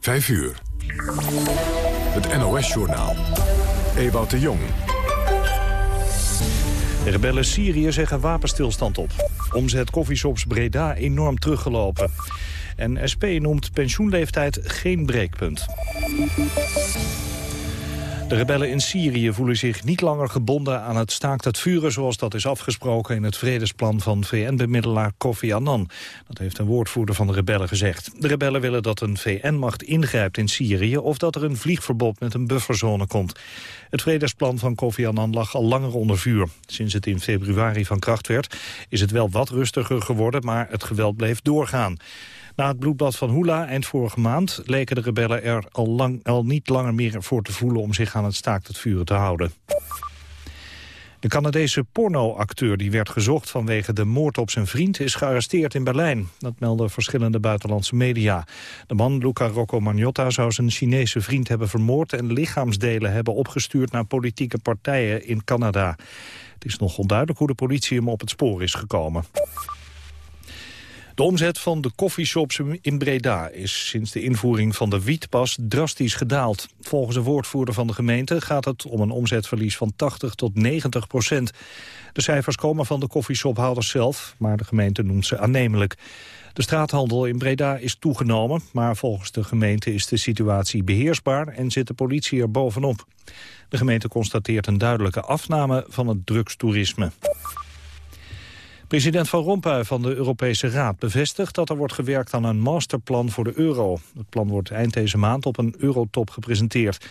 5 uur. Het NOS-journaal. Ewout de Jong. De rebellen Syrië zeggen wapenstilstand op. Omzet koffieshops Breda enorm teruggelopen. En SP noemt pensioenleeftijd geen breekpunt. De rebellen in Syrië voelen zich niet langer gebonden aan het staakt het vuren... zoals dat is afgesproken in het vredesplan van VN-bemiddelaar Kofi Annan. Dat heeft een woordvoerder van de rebellen gezegd. De rebellen willen dat een VN-macht ingrijpt in Syrië... of dat er een vliegverbod met een bufferzone komt. Het vredesplan van Kofi Annan lag al langer onder vuur. Sinds het in februari van kracht werd, is het wel wat rustiger geworden... maar het geweld bleef doorgaan. Na het bloedbad van Hula eind vorige maand leken de rebellen er al, lang, al niet langer meer voor te voelen om zich aan het staakt het vuren te houden. De Canadese pornoacteur die werd gezocht vanwege de moord op zijn vriend is gearresteerd in Berlijn. Dat melden verschillende buitenlandse media. De man, Luca Rocco Magnotta, zou zijn Chinese vriend hebben vermoord en lichaamsdelen hebben opgestuurd naar politieke partijen in Canada. Het is nog onduidelijk hoe de politie hem op het spoor is gekomen. De omzet van de koffieshops in Breda is sinds de invoering van de wietpas drastisch gedaald. Volgens een woordvoerder van de gemeente gaat het om een omzetverlies van 80 tot 90 procent. De cijfers komen van de koffieshophouders zelf, maar de gemeente noemt ze aannemelijk. De straathandel in Breda is toegenomen, maar volgens de gemeente is de situatie beheersbaar en zit de politie er bovenop. De gemeente constateert een duidelijke afname van het drugstoerisme. President Van Rompuy van de Europese Raad bevestigt dat er wordt gewerkt aan een masterplan voor de euro. Het plan wordt eind deze maand op een eurotop gepresenteerd.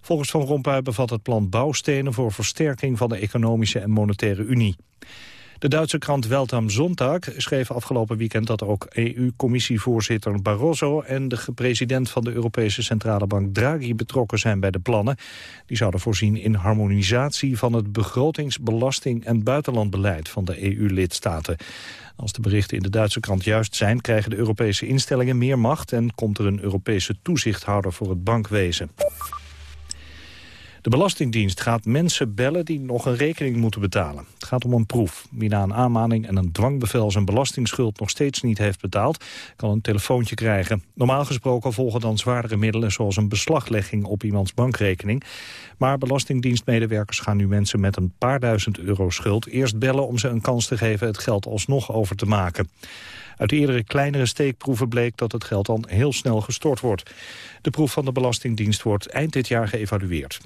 Volgens Van Rompuy bevat het plan bouwstenen voor versterking van de economische en monetaire unie. De Duitse krant Welt am Sonntag schreef afgelopen weekend dat ook EU-commissievoorzitter Barroso en de president van de Europese Centrale Bank Draghi betrokken zijn bij de plannen. Die zouden voorzien in harmonisatie van het begrotings-, belasting- en buitenlandbeleid van de EU-lidstaten. Als de berichten in de Duitse krant juist zijn, krijgen de Europese instellingen meer macht en komt er een Europese toezichthouder voor het bankwezen. De Belastingdienst gaat mensen bellen die nog een rekening moeten betalen. Het gaat om een proef. Wie na een aanmaning en een dwangbevel zijn belastingsschuld nog steeds niet heeft betaald, kan een telefoontje krijgen. Normaal gesproken volgen dan zwaardere middelen zoals een beslaglegging op iemands bankrekening. Maar belastingdienstmedewerkers gaan nu mensen met een paar duizend euro schuld eerst bellen om ze een kans te geven het geld alsnog over te maken. Uit eerdere kleinere steekproeven bleek dat het geld dan heel snel gestort wordt. De proef van de Belastingdienst wordt eind dit jaar geëvalueerd.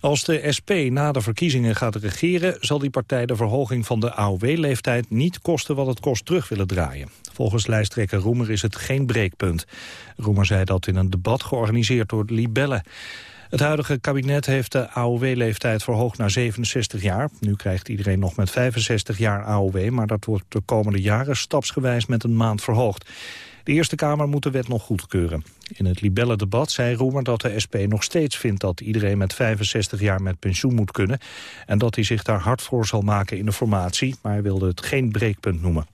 Als de SP na de verkiezingen gaat regeren... zal die partij de verhoging van de AOW-leeftijd niet kosten wat het kost terug willen draaien. Volgens lijsttrekker Roemer is het geen breekpunt. Roemer zei dat in een debat georganiseerd door Libelle. Het huidige kabinet heeft de AOW-leeftijd verhoogd naar 67 jaar. Nu krijgt iedereen nog met 65 jaar AOW... maar dat wordt de komende jaren stapsgewijs met een maand verhoogd. De Eerste Kamer moet de wet nog goedkeuren. In het Libelle-debat zei Roemer dat de SP nog steeds vindt... dat iedereen met 65 jaar met pensioen moet kunnen... en dat hij zich daar hard voor zal maken in de formatie... maar hij wilde het geen breekpunt noemen.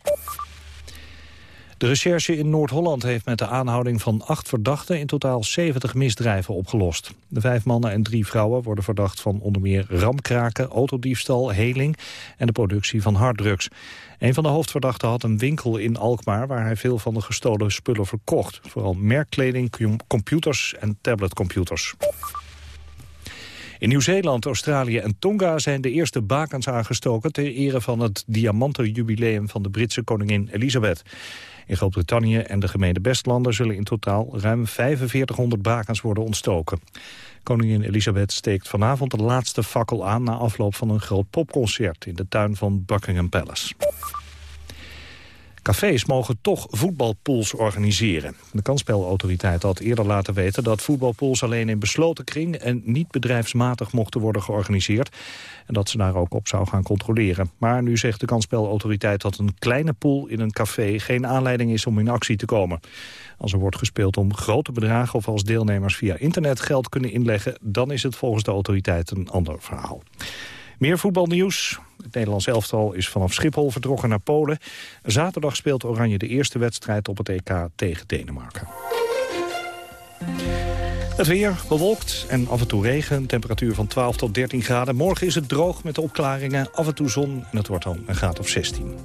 De recherche in Noord-Holland heeft met de aanhouding van acht verdachten in totaal 70 misdrijven opgelost. De vijf mannen en drie vrouwen worden verdacht van onder meer ramkraken, autodiefstal, heling en de productie van harddrugs. Een van de hoofdverdachten had een winkel in Alkmaar waar hij veel van de gestolen spullen verkocht. Vooral merkkleding, computers en tabletcomputers. In Nieuw-Zeeland, Australië en Tonga zijn de eerste bakens aangestoken... ter ere van het diamantenjubileum van de Britse koningin Elisabeth. In Groot-Brittannië en de gemeente Bestlanden zullen in totaal ruim 4500 bakens worden ontstoken. Koningin Elisabeth steekt vanavond de laatste fakkel aan... na afloop van een groot popconcert in de tuin van Buckingham Palace. Cafés mogen toch voetbalpools organiseren. De kansspelautoriteit had eerder laten weten dat voetbalpools alleen in besloten kring en niet bedrijfsmatig mochten worden georganiseerd. En dat ze daar ook op zou gaan controleren. Maar nu zegt de kansspelautoriteit dat een kleine pool in een café geen aanleiding is om in actie te komen. Als er wordt gespeeld om grote bedragen of als deelnemers via internet geld kunnen inleggen, dan is het volgens de autoriteit een ander verhaal. Meer voetbalnieuws. Het Nederlands elftal is vanaf Schiphol vertrokken naar Polen. Zaterdag speelt Oranje de eerste wedstrijd op het EK tegen Denemarken. Het weer bewolkt en af en toe regen. Temperatuur van 12 tot 13 graden. Morgen is het droog met de opklaringen. Af en toe zon en het wordt dan een graad of 16.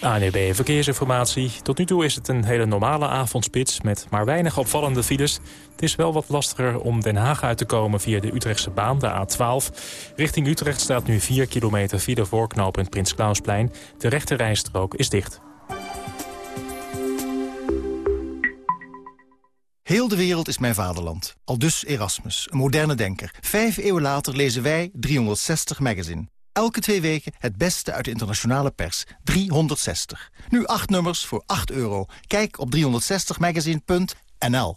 ANEB Verkeersinformatie. Tot nu toe is het een hele normale avondspits met maar weinig opvallende files. Het is wel wat lastiger om Den Haag uit te komen via de Utrechtse baan, de A12. Richting Utrecht staat nu 4 kilometer via de voorknopend Prins Klausplein. De rechte rijstrook is dicht. Heel de wereld is mijn vaderland. Al dus Erasmus, een moderne denker. Vijf eeuwen later lezen wij 360 Magazine. Elke twee weken het beste uit de internationale pers. 360. Nu acht nummers voor 8 euro. Kijk op 360magazine.nl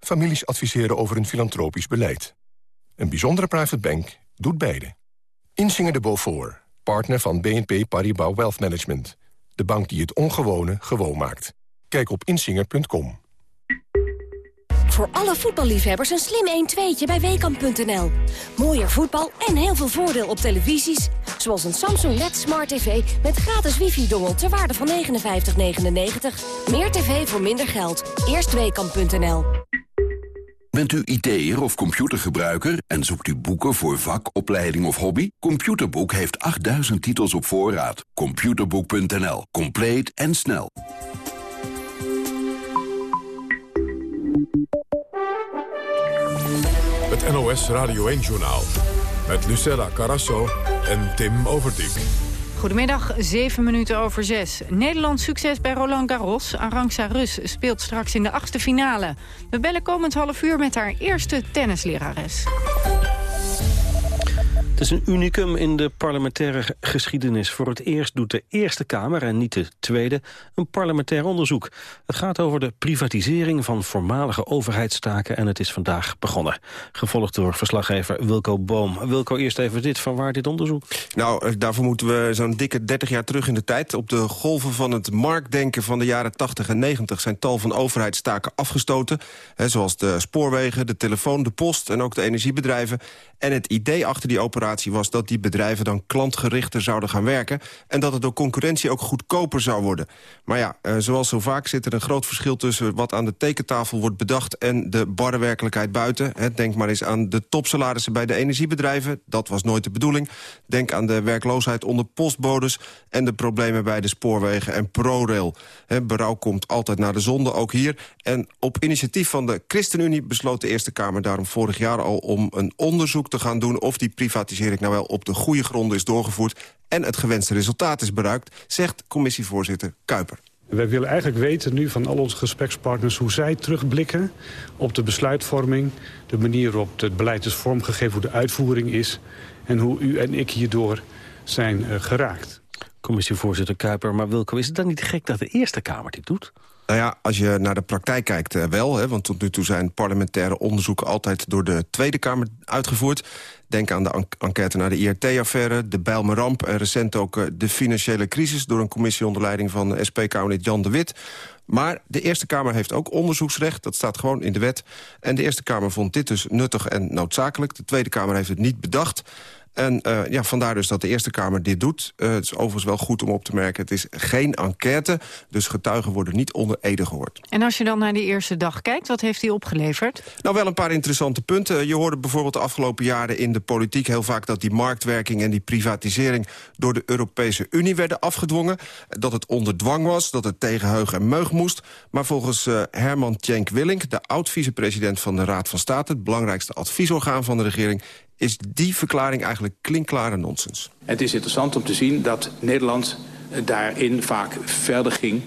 families adviseren over een filantropisch beleid. Een bijzondere private bank doet beide. Insinger de Beaufort, partner van BNP Paribas Wealth Management. De bank die het ongewone gewoon maakt. Kijk op insinger.com. Voor alle voetballiefhebbers een slim 1-2'tje bij Weekamp.nl. Mooier voetbal en heel veel voordeel op televisies. Zoals een Samsung LED Smart TV met gratis wifi-dongel ter waarde van 59,99. Meer tv voor minder geld. Eerst Weekamp.nl. Bent u IT'er of computergebruiker en zoekt u boeken voor vak, opleiding of hobby? Computerboek heeft 8000 titels op voorraad. Computerboek.nl. Compleet en snel. Het NOS Radio 1-journaal. Met Lucella Carasso en Tim Overdijk. Goedemiddag, 7 minuten over 6. Nederlands succes bij Roland Garros. Arantxa Rus speelt straks in de achtste finale. We bellen komend half uur met haar eerste tennislerares. Het is een unicum in de parlementaire geschiedenis. Voor het eerst doet de Eerste Kamer, en niet de Tweede, een parlementair onderzoek. Het gaat over de privatisering van voormalige overheidstaken en het is vandaag begonnen. Gevolgd door verslaggever Wilco Boom. Wilco, eerst even dit, van waar dit onderzoek? Nou, eh, daarvoor moeten we zo'n dikke 30 jaar terug in de tijd. Op de golven van het marktdenken van de jaren 80 en 90 zijn tal van overheidstaken afgestoten. Hè, zoals de spoorwegen, de telefoon, de post en ook de energiebedrijven. En het idee achter die operatie was dat die bedrijven dan klantgerichter zouden gaan werken... en dat het door concurrentie ook goedkoper zou worden. Maar ja, eh, zoals zo vaak zit er een groot verschil tussen... wat aan de tekentafel wordt bedacht en de barre werkelijkheid buiten. denk maar eens aan de topsalarissen bij de energiebedrijven. Dat was nooit de bedoeling. Denk aan de werkloosheid onder postbodes... en de problemen bij de spoorwegen en ProRail. Berouw komt altijd naar de zonde, ook hier. En op initiatief van de ChristenUnie besloot de Eerste Kamer daarom vorig jaar al... om een onderzoek te gaan doen of die privatisatie ik nou wel op de goede gronden is doorgevoerd... en het gewenste resultaat is bereikt, zegt commissievoorzitter Kuiper. Wij willen eigenlijk weten nu van al onze gesprekspartners... hoe zij terugblikken op de besluitvorming... de manier waarop het beleid is vormgegeven, hoe de uitvoering is... en hoe u en ik hierdoor zijn uh, geraakt. Commissievoorzitter Kuiper, maar Wilco, is het dan niet gek dat de Eerste Kamer dit doet? Nou ja, als je naar de praktijk kijkt uh, wel. Hè, want tot nu toe zijn parlementaire onderzoeken altijd door de Tweede Kamer uitgevoerd. Denk aan de enquête naar de IRT-affaire, de Bijlmer-ramp... en recent ook uh, de financiële crisis... door een commissie onder leiding van SP-Kamerlid Jan de Wit. Maar de Eerste Kamer heeft ook onderzoeksrecht. Dat staat gewoon in de wet. En de Eerste Kamer vond dit dus nuttig en noodzakelijk. De Tweede Kamer heeft het niet bedacht. En uh, ja, vandaar dus dat de Eerste Kamer dit doet. Uh, het is overigens wel goed om op te merken. Het is geen enquête, dus getuigen worden niet onder ede gehoord. En als je dan naar die eerste dag kijkt, wat heeft die opgeleverd? Nou, wel een paar interessante punten. Je hoorde bijvoorbeeld de afgelopen jaren in de politiek heel vaak... dat die marktwerking en die privatisering door de Europese Unie werden afgedwongen. Dat het onder dwang was, dat het tegen heug en meug moest. Maar volgens uh, Herman Tjenk Willink, de oud-vicepresident van de Raad van State... het belangrijkste adviesorgaan van de regering is die verklaring eigenlijk klinkklare nonsens. Het is interessant om te zien dat Nederland daarin vaak verder ging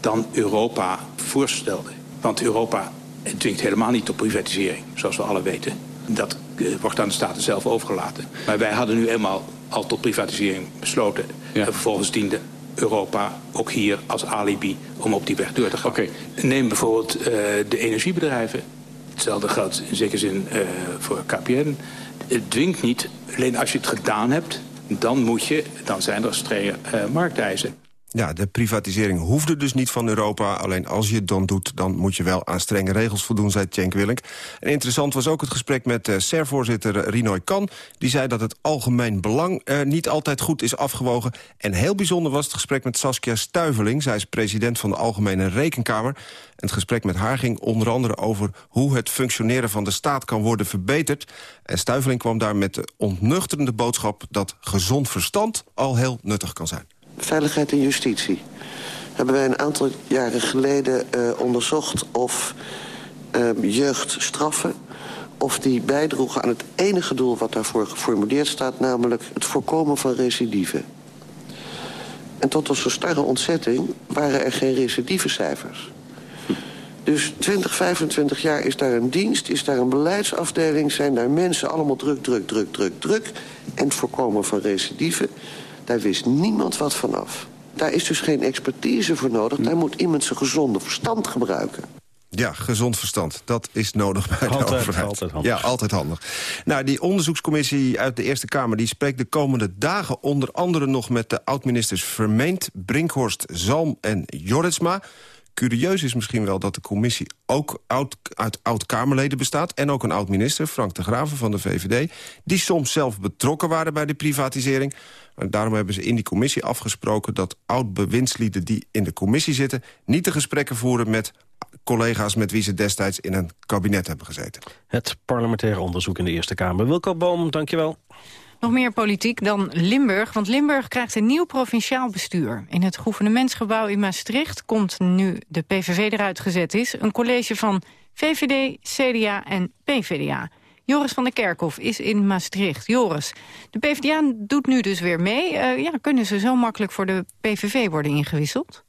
dan Europa voorstelde. Want Europa dwingt helemaal niet tot privatisering, zoals we alle weten. Dat uh, wordt aan de Staten zelf overgelaten. Maar wij hadden nu eenmaal al tot privatisering besloten. Ja. En vervolgens diende Europa ook hier als alibi om op die weg door te gaan. Okay. Neem bijvoorbeeld uh, de energiebedrijven. Hetzelfde geldt in zekere zin uh, voor KPN het dwingt niet. Alleen als je het gedaan hebt, dan moet je, dan zijn er strenge uh, markteisen. Ja, de privatisering hoefde dus niet van Europa. Alleen als je het dan doet, dan moet je wel aan strenge regels voldoen, zei Cenk Willink. En interessant was ook het gesprek met uh, SER-voorzitter Rinoy Kan. Die zei dat het algemeen belang uh, niet altijd goed is afgewogen. En heel bijzonder was het gesprek met Saskia Stuiveling. Zij is president van de Algemene Rekenkamer. En het gesprek met haar ging onder andere over hoe het functioneren van de staat kan worden verbeterd. En Stuiveling kwam daar met de ontnuchterende boodschap dat gezond verstand al heel nuttig kan zijn. Veiligheid en justitie. Hebben wij een aantal jaren geleden uh, onderzocht of uh, jeugdstraffen... of die bijdroegen aan het enige doel wat daarvoor geformuleerd staat... namelijk het voorkomen van recidive. En tot onze starre ontzetting waren er geen recidivecijfers. Dus 20, 25 jaar is daar een dienst, is daar een beleidsafdeling... zijn daar mensen allemaal druk, druk, druk, druk, druk... en het voorkomen van recidive... Daar wist niemand wat vanaf. Daar is dus geen expertise voor nodig. Daar moet iemand zijn gezonde verstand gebruiken. Ja, gezond verstand. Dat is nodig bij altijd, de overheid. Altijd handig. Ja, altijd handig. Nou, die onderzoekscommissie uit de Eerste Kamer... die spreekt de komende dagen onder andere nog met de oud-ministers Vermeend... Brinkhorst, Zalm en Jorritsma... Curieus is misschien wel dat de commissie ook oud, uit oud-Kamerleden bestaat... en ook een oud-minister, Frank de Graven van de VVD... die soms zelf betrokken waren bij de privatisering. Daarom hebben ze in die commissie afgesproken... dat oud-bewindslieden die in de commissie zitten... niet de gesprekken voeren met collega's met wie ze destijds in een kabinet hebben gezeten. Het parlementaire onderzoek in de Eerste Kamer. Wilco Boom, dankjewel. Nog meer politiek dan Limburg, want Limburg krijgt een nieuw provinciaal bestuur. In het gouvernementsgebouw in Maastricht komt nu de PVV eruit gezet is... een college van VVD, CDA en PVDA. Joris van der Kerkhof is in Maastricht. Joris, de PvdA doet nu dus weer mee. Uh, ja, kunnen ze zo makkelijk voor de PVV worden ingewisseld?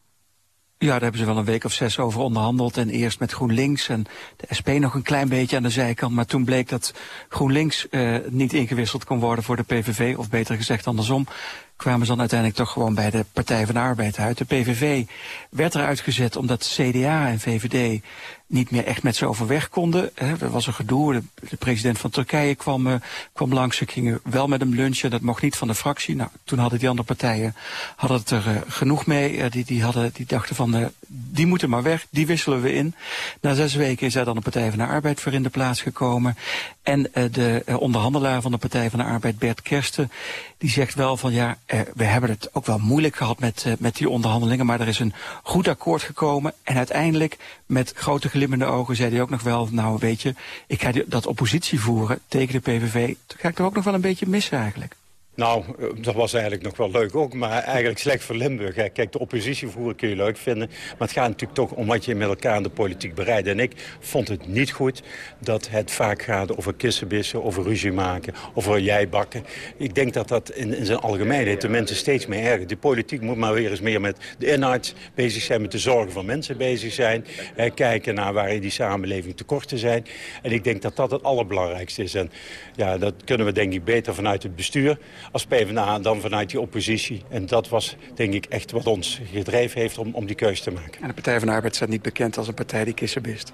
Ja, daar hebben ze wel een week of zes over onderhandeld. En eerst met GroenLinks en de SP nog een klein beetje aan de zijkant. Maar toen bleek dat GroenLinks uh, niet ingewisseld kon worden voor de PVV. Of beter gezegd andersom kwamen ze dan uiteindelijk toch gewoon bij de Partij van de Arbeid uit. De PVV werd eruit gezet omdat CDA en VVD niet meer echt met ze overweg konden. Er was een gedoe, de, president van Turkije kwam, uh, kwam langs. Ze gingen wel met hem lunchen, dat mocht niet van de fractie. Nou, toen hadden die andere partijen hadden het er uh, genoeg mee. Uh, die, die, hadden, die dachten van, die moeten maar weg, die wisselen we in. Na zes weken is er dan de Partij van de Arbeid voor in de plaats gekomen. En de onderhandelaar van de Partij van de Arbeid, Bert Kersten, die zegt wel van ja, we hebben het ook wel moeilijk gehad met, met die onderhandelingen. Maar er is een goed akkoord gekomen. En uiteindelijk met grote glimmende ogen zei hij ook nog wel... nou weet je, ik ga dat oppositie voeren tegen de PVV... dat ga ik er ook nog wel een beetje missen eigenlijk. Nou, dat was eigenlijk nog wel leuk ook, maar eigenlijk slecht voor Limburg. Hè. Kijk, de oppositie voeren kun je leuk vinden, maar het gaat natuurlijk toch om wat je met elkaar in de politiek bereidt. En ik vond het niet goed dat het vaak gaat over kissenbissen, over ruzie maken, over jijbakken. Ik denk dat dat in, in zijn algemeenheid de mensen steeds meer ergert. De politiek moet maar weer eens meer met de inhoud bezig zijn, met de zorgen van mensen bezig zijn. Kijken naar waar in die samenleving tekorten zijn. En ik denk dat dat het allerbelangrijkste is. En ja, dat kunnen we denk ik beter vanuit het bestuur als PvdA dan vanuit die oppositie. En dat was denk ik echt wat ons gedreven heeft om, om die keuze te maken. En de Partij van de Arbeid staat niet bekend als een partij die kissenbist?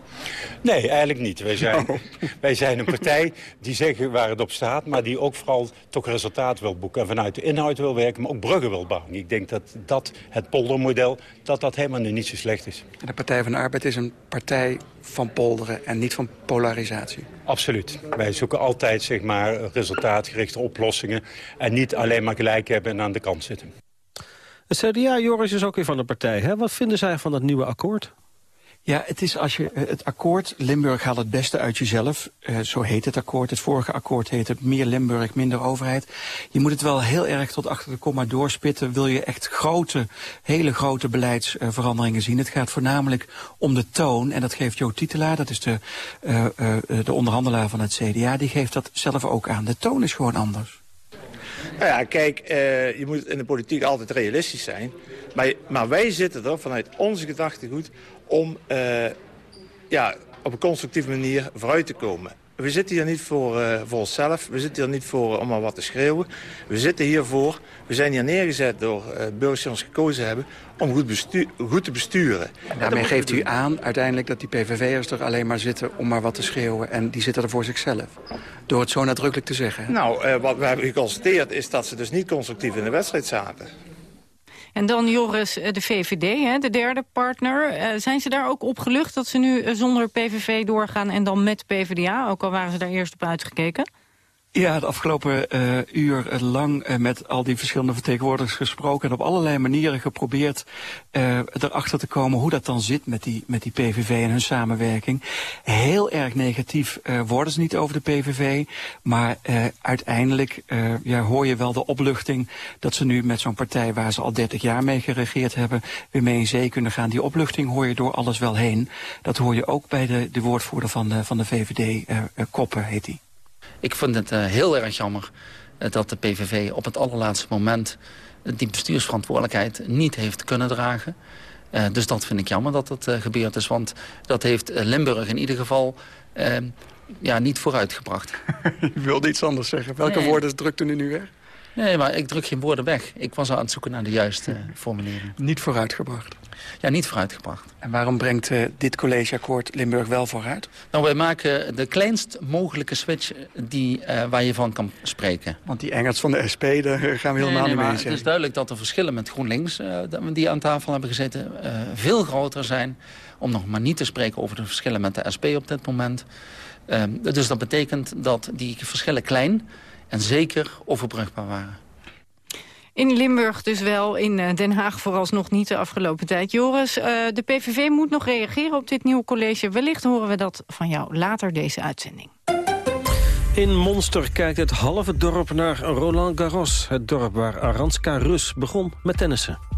Nee, eigenlijk niet. Wij zijn, oh. wij zijn een partij die zeggen waar het op staat... maar die ook vooral toch resultaat wil boeken... en vanuit de inhoud wil werken, maar ook bruggen wil bouwen. Ik denk dat, dat het poldermodel dat dat helemaal niet zo slecht is. En de Partij van de Arbeid is een partij van polderen en niet van polarisatie? Absoluut. Wij zoeken altijd zeg maar, resultaatgerichte oplossingen... en niet alleen maar gelijk hebben en aan de kant zitten. Het CDA, Joris, is ook weer van de partij. Hè? Wat vinden zij van het nieuwe akkoord? Ja, het is als je het akkoord Limburg haalt het beste uit jezelf. Uh, zo heet het akkoord. Het vorige akkoord heette meer Limburg, minder overheid. Je moet het wel heel erg tot achter de komma doorspitten. Wil je echt grote, hele grote beleidsveranderingen zien. Het gaat voornamelijk om de toon. En dat geeft Jo Titelaar, dat is de, uh, de onderhandelaar van het CDA. Die geeft dat zelf ook aan. De toon is gewoon anders. Nou ja, kijk, je moet in de politiek altijd realistisch zijn. Maar, maar wij zitten er vanuit onze gedachtegoed om uh, ja, op een constructieve manier vooruit te komen. We zitten hier niet voor, uh, voor onszelf. We zitten hier niet voor om maar wat te schreeuwen. We zitten hier voor. We zijn hier neergezet door uh, burgers die ons gekozen hebben om goed, bestuur, goed te besturen. En daarmee geeft u aan uiteindelijk dat die PVV'ers er alleen maar zitten om maar wat te schreeuwen. En die zitten er voor zichzelf. Door het zo nadrukkelijk te zeggen. Nou, uh, wat we hebben geconstateerd is dat ze dus niet constructief in de wedstrijd zaten. En dan Joris, de VVD, hè, de derde partner. zijn ze daar ook opgelucht dat ze nu zonder PVV doorgaan... en dan met PvdA, ook al waren ze daar eerst op uitgekeken? Ja, de afgelopen uh, uur lang uh, met al die verschillende vertegenwoordigers gesproken... en op allerlei manieren geprobeerd uh, erachter te komen hoe dat dan zit met die, met die PVV en hun samenwerking. Heel erg negatief worden ze niet over de PVV, maar uiteindelijk ja, hoor je wel de opluchting... dat ze nu met zo'n partij waar ze al 30 jaar mee geregeerd hebben... weer mee in zee kunnen gaan. Die opluchting hoor je door alles wel heen. Dat hoor je ook bij de, de woordvoerder van de, van de VVD, Koppen heet hij. Ik vind het uh, heel erg jammer uh, dat de PVV op het allerlaatste moment... Die bestuursverantwoordelijkheid niet heeft kunnen dragen. dus dat vind ik jammer dat dat gebeurd is. Want dat heeft Limburg in ieder geval ja, niet vooruitgebracht. Je wilde iets anders zeggen. Welke nee. woorden drukte u nu weg? Nee, maar ik druk geen woorden weg. Ik was aan het zoeken naar de juiste formulering. Niet vooruitgebracht? Ja, niet vooruitgebracht. En waarom brengt uh, dit collegeakkoord Limburg wel vooruit? Nou, wij maken de kleinst mogelijke switch die, uh, waar je van kan spreken. Want die Engels van de SP, daar gaan we helemaal nee, nee, niet mee Het is duidelijk dat de verschillen met GroenLinks, uh, die aan tafel hebben gezeten, veel groter zijn. Om nog maar niet te spreken over de verschillen met de SP op dit moment. Ehm, dus dat betekent dat die verschillen klein en zeker overbrugbaar waren. In Limburg dus wel, in eh, Den Haag vooralsnog niet de afgelopen tijd. Joris, uh, de PVV moet nog reageren op dit nieuwe college. Wellicht horen we dat van jou later deze uitzending. In Monster kijkt het halve dorp naar Roland Garros. Het dorp waar Aranska Rus begon met tennissen.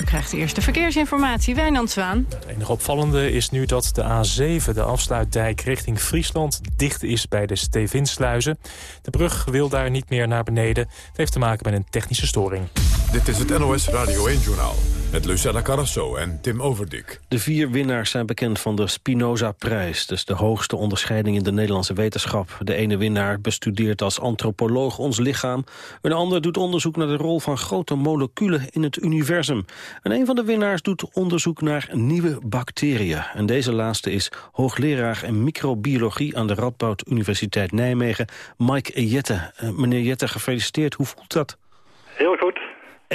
U krijgt de eerste verkeersinformatie. Wijnand Zwaan. Het enige opvallende is nu dat de A7, de afsluitdijk richting Friesland... dicht is bij de Stevinsluizen. De brug wil daar niet meer naar beneden. Het heeft te maken met een technische storing. Dit is het NOS Radio 1-journaal met Lucella Carrasso en Tim Overdik. De vier winnaars zijn bekend van de Spinoza-prijs. Dus de hoogste onderscheiding in de Nederlandse wetenschap. De ene winnaar bestudeert als antropoloog ons lichaam. Een ander doet onderzoek naar de rol van grote moleculen in het universum. En een van de winnaars doet onderzoek naar nieuwe bacteriën. En deze laatste is hoogleraar in microbiologie aan de Radboud Universiteit Nijmegen, Mike Jette. Uh, meneer Jette, gefeliciteerd. Hoe voelt dat? Heel goed.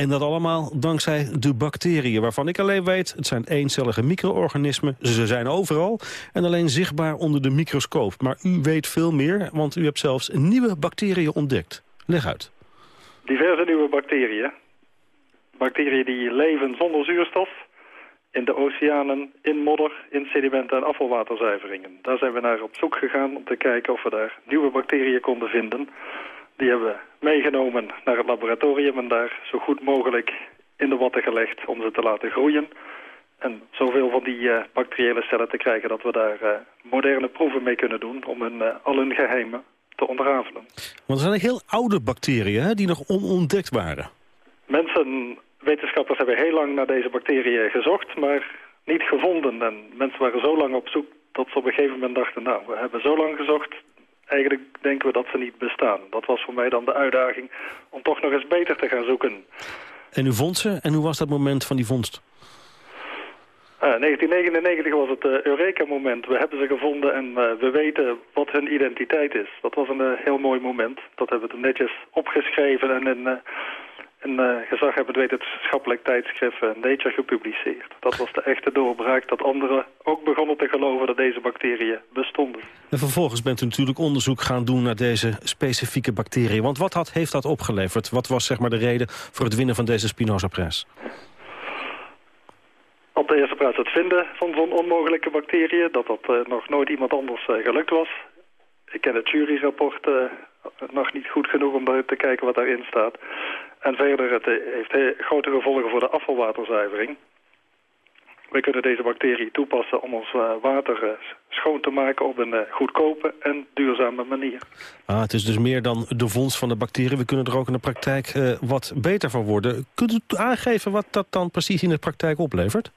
En dat allemaal dankzij de bacteriën, waarvan ik alleen weet... het zijn eencellige micro-organismen, ze zijn overal... en alleen zichtbaar onder de microscoop. Maar u weet veel meer, want u hebt zelfs nieuwe bacteriën ontdekt. Leg uit. Diverse nieuwe bacteriën. Bacteriën die leven zonder zuurstof... in de oceanen, in modder, in sedimenten en afvalwaterzuiveringen. Daar zijn we naar op zoek gegaan om te kijken of we daar nieuwe bacteriën konden vinden... Die hebben we meegenomen naar het laboratorium en daar zo goed mogelijk in de watten gelegd om ze te laten groeien. En zoveel van die uh, bacteriële cellen te krijgen dat we daar uh, moderne proeven mee kunnen doen om hun, uh, al hun geheimen te ontrafelen. Want er zijn heel oude bacteriën hè, die nog onontdekt waren. Mensen, wetenschappers hebben heel lang naar deze bacteriën gezocht, maar niet gevonden. En mensen waren zo lang op zoek dat ze op een gegeven moment dachten, nou, we hebben zo lang gezocht, eigenlijk denken we dat ze niet bestaan. Dat was voor mij dan de uitdaging om toch nog eens beter te gaan zoeken. En u vond ze? En hoe was dat moment van die vondst? Uh, 1999 was het uh, Eureka-moment. We hebben ze gevonden en uh, we weten wat hun identiteit is. Dat was een eh, heel mooi moment. Dat hebben we netjes opgeschreven en in een uh, gezaghebbend wetenschappelijk tijdschrift uh, Nature gepubliceerd. Dat was de echte doorbraak dat anderen ook begonnen te geloven dat deze bacteriën bestonden. En vervolgens bent u natuurlijk onderzoek gaan doen naar deze specifieke bacteriën. Want wat had, heeft dat opgeleverd? Wat was zeg maar de reden voor het winnen van deze Spinoza-prijs? Op de eerste plaats het vinden van zo'n onmogelijke bacteriën. Dat dat uh, nog nooit iemand anders gelukt was. Ik ken het juryrapport nog niet goed genoeg om te kijken wat daarin staat. En verder, het heeft grote gevolgen voor de afvalwaterzuivering. We kunnen deze bacterie toepassen om ons eh, water eh, schoon te maken op een eh, goedkope en duurzame manier. Ah, het is dus meer dan de vondst van de bacterie. We kunnen er ook in de praktijk wat beter van worden. Kunt u aangeven wat dat dan precies in de praktijk oplevert?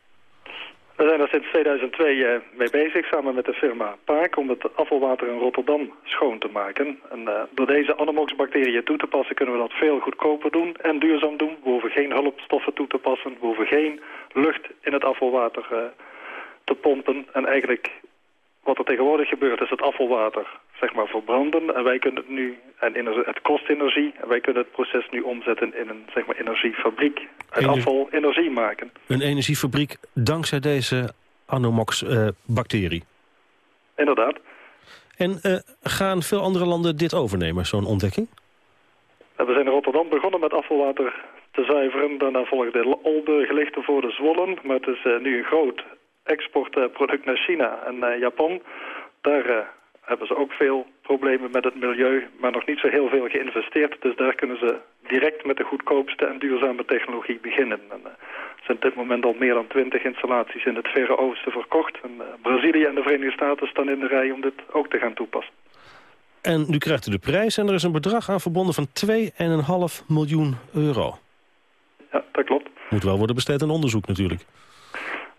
We zijn er sinds 2002 uh, mee bezig, samen met de firma Paak, om het afvalwater in Rotterdam schoon te maken. En uh, door deze Anamox-bacteriën toe te passen kunnen we dat veel goedkoper doen en duurzaam doen. We hoeven geen hulpstoffen toe te passen, we hoeven geen lucht in het afvalwater uh, te pompen. En eigenlijk wat er tegenwoordig gebeurt is het afvalwater zeg maar verbranden. En wij kunnen het nu, en het kost energie, en wij kunnen het proces nu omzetten in een zeg maar, energiefabriek. Uit Ener- afval energie maken. Een energiefabriek dankzij deze Anomox-bacterie. Inderdaad. en eh, gaan veel andere landen dit overnemen, zo'n ontdekking? En we zijn in Rotterdam begonnen met afvalwater te zuiveren. Daarna volgde Olburg lichten voor de Zwollen. Maar het is eh, nu een groot exportproduct naar China en Japan. Daar eh, hebben ze ook veel problemen met het milieu, maar nog niet zo heel veel geïnvesteerd. Dus daar kunnen ze direct met de goedkoopste en duurzame technologie beginnen. En, eh, er zijn op dit moment al meer dan twintig installaties in het Verre Oosten verkocht. En, eh, Brazilië en de Verenigde Staten staan in de rij om dit ook te gaan toepassen. En nu krijgt u de prijs en er is een bedrag aan verbonden van 2,5 miljoen euro. Ja, dat klopt. Moet wel worden besteed aan onderzoek natuurlijk.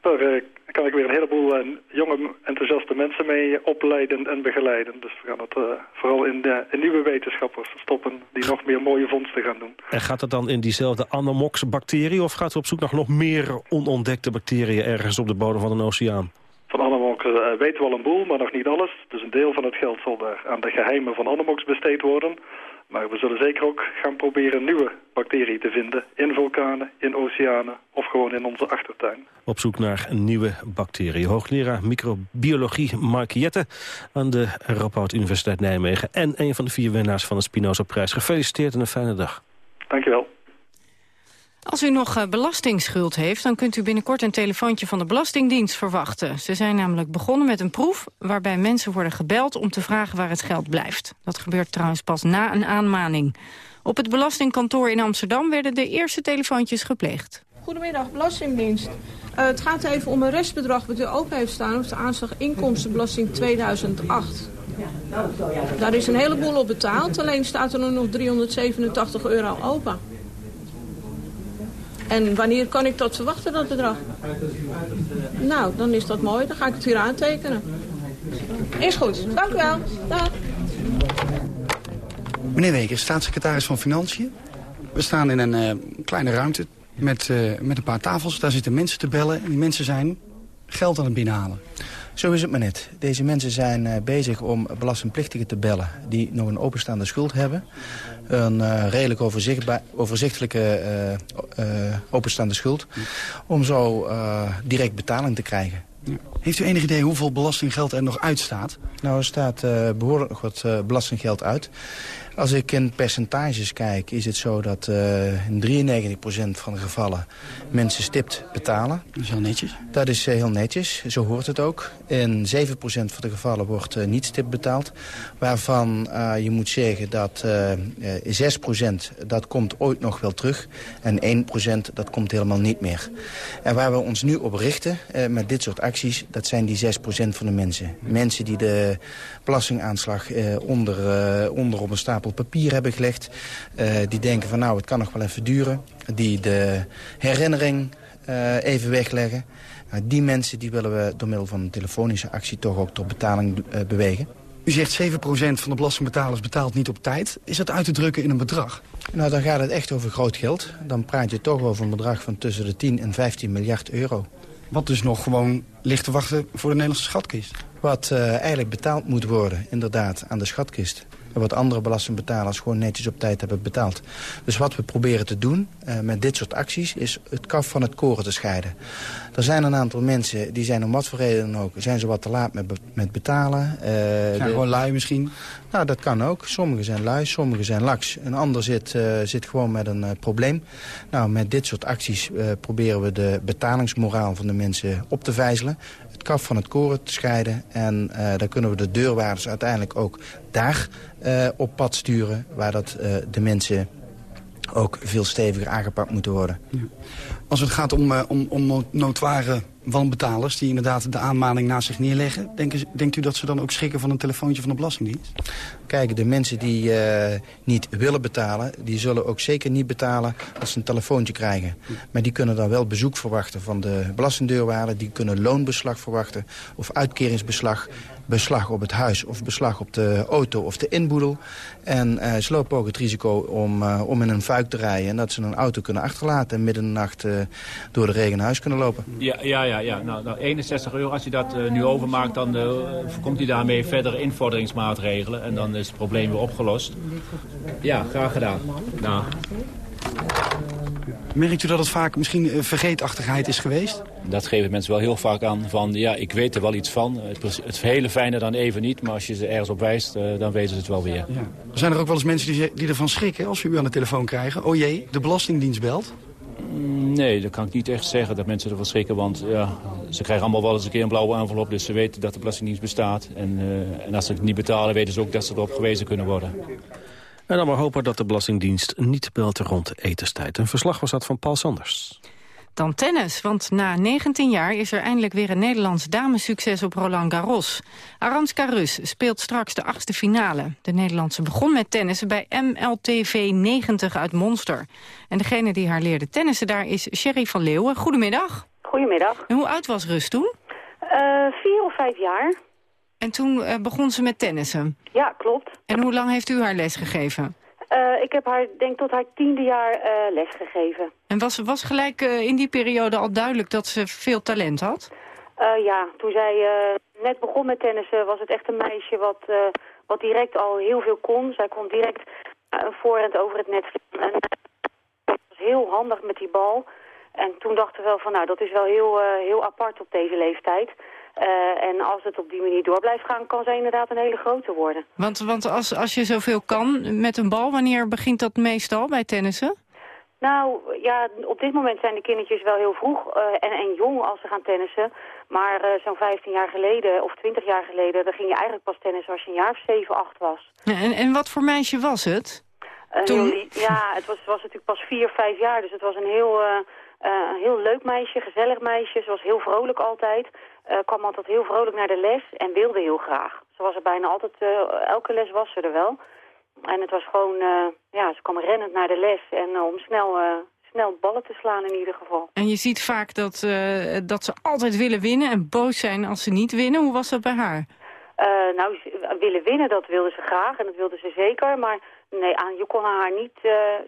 Daar eh, kan ik weer een heleboel eh, jonge, enthousiaste mensen mee opleiden en begeleiden. Dus we gaan het eh, vooral in, de, in nieuwe wetenschappers stoppen die nog meer mooie vondsten gaan doen. En gaat het dan in diezelfde Anomox-bacterie... of gaat u op zoek naar nog meer onontdekte bacteriën ergens op de bodem van een oceaan? Van Anomox eh, weten we al een boel, maar nog niet alles. Dus een deel van het geld zal daar aan de geheimen van Anomox besteed worden. Maar we zullen zeker ook gaan proberen nieuwe bacteriën te vinden in vulkanen, in oceanen of gewoon in onze achtertuin. Op zoek naar nieuwe bacteriën. Hoogleraar microbiologie Mark Jette aan de Radboud Universiteit Nijmegen. En een van de vier winnaars van de Spinoza-prijs. Gefeliciteerd en een fijne dag. Dankjewel. Als u nog eh, belastingschuld heeft, dan kunt u binnenkort een telefoontje van de Belastingdienst verwachten. Ze zijn namelijk begonnen met een proef waarbij mensen worden gebeld om te vragen waar het geld blijft. Dat gebeurt trouwens pas na een aanmaning. Op het belastingkantoor in Amsterdam werden de eerste telefoontjes gepleegd. Goedemiddag, Belastingdienst. Eh, het gaat even om een restbedrag wat u open heeft staan op de aanslag inkomstenbelasting 2008. Daar is een heleboel op betaald, alleen staat er nog 387 euro open. En wanneer kan ik dat verwachten, dat bedrag? Nou, dan is dat mooi. Dan ga ik het hier aantekenen. Is goed. Dank u wel. Dag. Meneer Weker, staatssecretaris van Financiën. We staan in een eh, kleine ruimte met, eh, met een paar tafels. Daar zitten mensen te bellen. En die mensen zijn geld aan het binnenhalen. Zo is het maar net. Deze mensen zijn eh, bezig om belastingplichtigen te bellen... die nog een openstaande schuld hebben. Een eh, redelijk overzichtelijke eh, openstaande schuld. Om zo direct betaling te krijgen. Heeft u enig idee hoeveel belastinggeld er nog uitstaat? Nou, er staat eh, behoorlijk wat eh, belastinggeld uit. Als ik in percentages kijk, is het zo dat eh, in 93% van de gevallen mensen stipt betalen. Dat is heel netjes. Dat is eh, heel netjes, zo hoort het ook. In 7% van de gevallen wordt niet stipt betaald. Waarvan je moet zeggen dat eh, eh, 6% dat komt ooit nog wel terug. En 1% dat komt helemaal niet meer. En waar we ons nu op richten met dit soort acties, dat zijn die 6% van de mensen. Mensen die de belastingaanslag eh, onder, eh, onder op een stapel papier hebben gelegd. Eh, die denken van nou, het kan nog wel even duren. Die de herinnering eh, even wegleggen. Nou, die mensen die willen we door middel van een telefonische actie toch ook tot betaling bewegen. U zegt 7% van de belastingbetalers betaalt niet op tijd. Is dat uit te drukken in een bedrag? Nou, dan gaat het echt over groot geld. Dan praat je toch over een bedrag van tussen de 10 en 15 miljard euro. Wat dus nog gewoon ligt te wachten voor de Nederlandse schatkist? Wat eh, eigenlijk betaald moet worden, inderdaad, aan de schatkist. En wat andere belastingbetalers gewoon netjes op tijd hebben betaald. Dus wat we proberen te doen eh, met dit soort acties... is het kaf van het koren te scheiden. Er zijn een aantal mensen, die zijn om wat voor reden dan ook... zijn ze wat te laat met, be- met betalen. Eh, Zijn de- gewoon lui misschien? Nou, dat kan ook. Sommigen zijn lui, sommigen zijn laks. Een ander zit, eh, zit gewoon met een probleem. Nou, met dit soort acties proberen we de betalingsmoraal van de mensen op te vijzelen. Het kaf van het koren te scheiden. En dan kunnen we de deurwaarders uiteindelijk ook daar eh, op pad sturen... waar dat, eh, de mensen ook veel steviger aangepakt moeten worden. Als het gaat om, eh, om, om notoire wanbetalers... die inderdaad de aanmaning naast zich neerleggen... Denken, denkt u dat ze dan ook schrikken van een telefoontje van de Belastingdienst? Kijk, de mensen die eh, niet willen betalen... die zullen ook zeker niet betalen als ze een telefoontje krijgen. Maar die kunnen dan wel bezoek verwachten van de belastingdeurwaarder. Die kunnen loonbeslag verwachten of uitkeringsbeslag. Beslag op het huis of beslag op de auto of de inboedel. En eh, ze lopen ook het risico om, eh, om in een fuik te rijden... en dat ze een auto kunnen achterlaten en midden in de nacht eh, door de regen naar huis kunnen lopen. Ja, ja, ja. Ja nou, nou 61 euro, als je dat uh, nu overmaakt, dan uh, voorkomt hij daarmee verdere invorderingsmaatregelen. En dan is het probleem weer opgelost. Ja, graag gedaan. Nou. Merkt u dat het vaak misschien uh, vergeetachtigheid is geweest? Dat geven mensen wel heel vaak aan van, ja, ik weet er wel iets van. Het, het hele fijne dan even niet, maar als je ze ergens op wijst, dan weten ze het wel weer. Ja. Zijn er ook wel eens mensen die, die ervan schrikken als we u aan de telefoon krijgen? Oh jee, de Belastingdienst belt? Nee, dat kan ik niet echt zeggen dat mensen ervan schrikken. Want ja, ze krijgen allemaal wel eens een keer een blauwe envelop. Dus ze weten dat de Belastingdienst bestaat. En, uh, en als ze het niet betalen, weten ze ook dat ze erop gewezen kunnen worden. En dan maar hopen dat de Belastingdienst niet belt rond etenstijd. Een verslag was dat van Paul Sanders. Dan tennis, want na 19 jaar is er eindelijk weer een Nederlands damesucces op Roland Garros. Aranska Rus speelt straks de achtste finale. De Nederlandse begon met tennissen bij MLTV 90 uit Monster. En degene die haar leerde tennissen daar is Sherry van Leeuwen. Goedemiddag. Goedemiddag. En hoe oud was Rus toen? Uh, vier of vijf jaar. En toen uh, begon ze met tennissen? Ja, klopt. En hoe lang heeft u haar les gegeven? Uh, ik heb haar, denk tot haar tiende jaar uh, les gegeven. En was, was gelijk uh, in die periode al duidelijk dat ze veel talent had? ja, toen zij net begon met tennissen was het echt een meisje wat, wat direct al heel veel kon. Zij kon direct een voorhand over het net en was heel handig met die bal. En toen dachten we wel van nou, dat is wel heel, heel apart op deze leeftijd. Uh, en als het op die manier door blijft gaan, kan zij inderdaad een hele grote worden. Want, want als, als je zoveel kan met een bal, wanneer begint dat meestal bij tennissen? Nou, ja, op dit moment zijn de kindertjes wel heel vroeg uh, en, en jong als ze gaan tennissen. Maar uh, zo'n 15 jaar geleden of 20 jaar geleden, dan ging je eigenlijk pas tennissen als je een jaar of 7, 8 was. En, en wat voor meisje was het? Toen... Heel, ja, het was, was natuurlijk pas 4, 5 jaar, dus het was een heel, heel leuk meisje, gezellig meisje. Ze was heel vrolijk altijd. Uh, kwam altijd heel vrolijk naar de les en wilde heel graag. Ze was er bijna altijd, uh, elke les was ze er wel. En het was gewoon, uh, ja, ze kwam rennend naar de les en om snel, snel ballen te slaan in ieder geval. En je ziet vaak dat, dat ze altijd willen winnen en boos zijn als ze niet winnen. Hoe was dat bij haar? nou, willen winnen, dat wilde ze graag en dat wilde ze zeker. Maar nee, aan, je kon haar niet,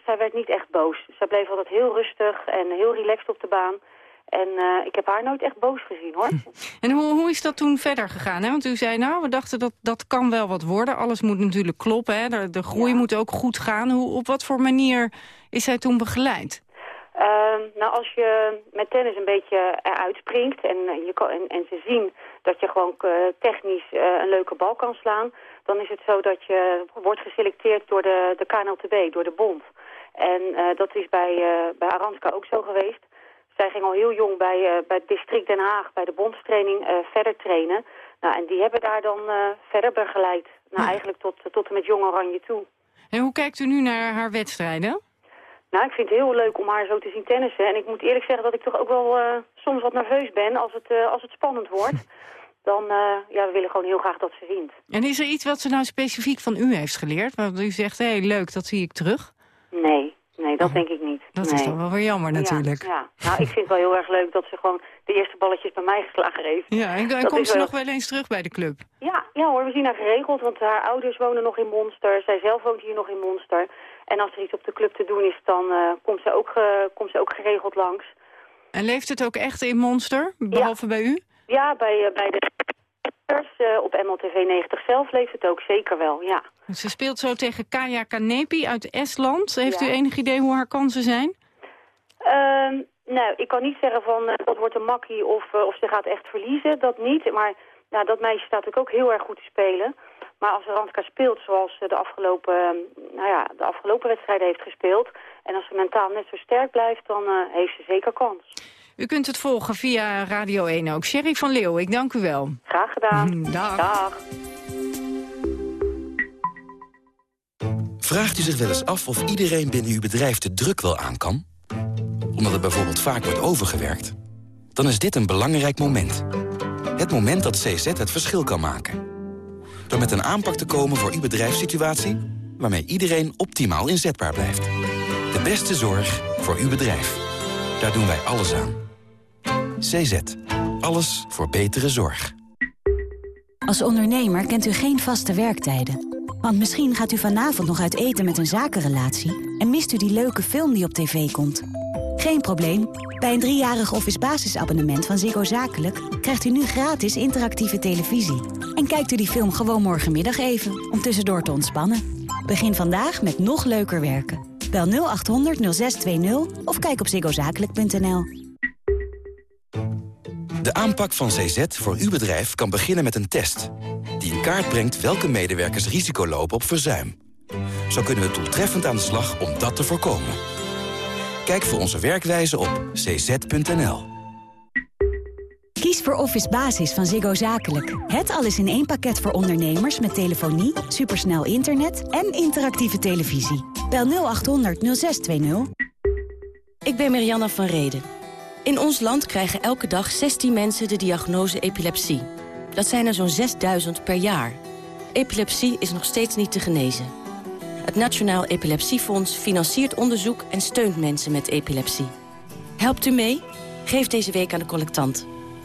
zij werd niet echt boos. Zij bleef altijd heel rustig en heel relaxed op de baan. En uh, ik heb haar nooit echt boos gezien, hoor. En hoe, hoe is dat toen verder gegaan? Hè? Want u zei, nou, we dachten dat dat kan wel wat worden. Alles moet natuurlijk kloppen, hè? De, de groei ja. moet ook goed gaan. Hoe, op wat voor manier is zij toen begeleid? Uh, nou, als je met tennis een beetje eruit springt en, je kan, en, en ze zien dat je gewoon technisch uh, een leuke bal kan slaan... dan is het zo dat je wordt geselecteerd door de, de KNLTB, door de bond. En dat is bij, bij Aranska ook zo geweest. Zij ging al heel jong bij, uh, bij het district Den Haag, bij de bondstraining, uh, verder trainen. Nou, en die hebben daar dan uh, verder begeleid. Nou, ja. eigenlijk tot, tot en met Jong Oranje toe. En hoe kijkt u nu naar haar wedstrijden? Nou, ik vind het heel leuk om haar zo te zien tennissen. En ik moet eerlijk zeggen dat ik toch ook wel soms wat nerveus ben als het, als het spannend wordt. Dan, ja, we willen gewoon heel graag dat ze wint. En is er iets wat ze nou specifiek van u heeft geleerd? Want u zegt, hé, hey, leuk, dat zie ik terug. Nee, dat denk ik niet. Dat nee. is toch wel weer jammer natuurlijk. Ja, ja, nou ik vind het wel heel erg leuk dat ze gewoon de eerste balletjes bij mij geslagen heeft. Ja, en, en komt ze wel... nog wel eens terug bij de club? Ja, ja hoor, we zien haar geregeld, want haar ouders wonen nog in Monster. Zij zelf woont hier nog in Monster. En als er iets op de club te doen is, dan uh, komt, ze ook, uh, komt ze ook geregeld langs. En leeft het ook echt in Monster, behalve ja. bij u? Ja, bij, uh, bij de uh, op MLTV 90 zelf leeft het ook zeker wel, ja. Ze speelt zo tegen Kaya Kanepi uit Estland. Heeft ja. u enig idee hoe haar kansen zijn? Uh, nou, ik kan niet zeggen van uh, dat wordt een makkie of, uh, of ze gaat echt verliezen. Dat niet, maar nou, dat meisje staat natuurlijk ook heel erg goed te spelen. Maar als Ranska speelt zoals ze de afgelopen, nou ja, de afgelopen wedstrijden heeft gespeeld... en als ze mentaal net zo sterk blijft, dan heeft ze zeker kans. U kunt het volgen via Radio 1 ook. Sherry van Leeuw, ik dank u wel. Graag gedaan. Dag. Dag. Vraagt u zich wel eens af of iedereen binnen uw bedrijf de druk wel aan kan? Omdat het bijvoorbeeld vaak wordt overgewerkt? Dan is dit een belangrijk moment. Het moment dat CZ het verschil kan maken. Door met een aanpak te komen voor uw bedrijfssituatie... waarmee iedereen optimaal inzetbaar blijft. De beste zorg voor uw bedrijf. Daar doen wij alles aan. CZ. Alles voor betere zorg. Als ondernemer kent u geen vaste werktijden. Want misschien gaat u vanavond nog uit eten met een zakenrelatie... en mist u die leuke film die op tv komt... Geen probleem. Bij een driejarig office basisabonnement van Ziggo Zakelijk... krijgt u nu gratis interactieve televisie. En kijkt u die film gewoon morgenmiddag even, om tussendoor te ontspannen. Begin vandaag met nog leuker werken. Bel 0800 0620 of kijk op ziggozakelijk.nl. De aanpak van CZ voor uw bedrijf kan beginnen met een test... die in kaart brengt welke medewerkers risico lopen op verzuim. Zo kunnen we doeltreffend aan de slag om dat te voorkomen. Kijk voor onze werkwijze op cz.nl. Kies voor Office Basis van Ziggo Zakelijk. Het alles in één pakket voor ondernemers met telefonie, supersnel internet en interactieve televisie. Bel 0800 0620. Ik ben Marianne van Reden. In ons land krijgen elke dag 16 mensen de diagnose epilepsie. Dat zijn er zo'n 6000 per jaar. Epilepsie is nog steeds niet te genezen. Het Nationaal Epilepsiefonds financiert onderzoek en steunt mensen met epilepsie. Helpt u mee? Geef deze week aan de collectant.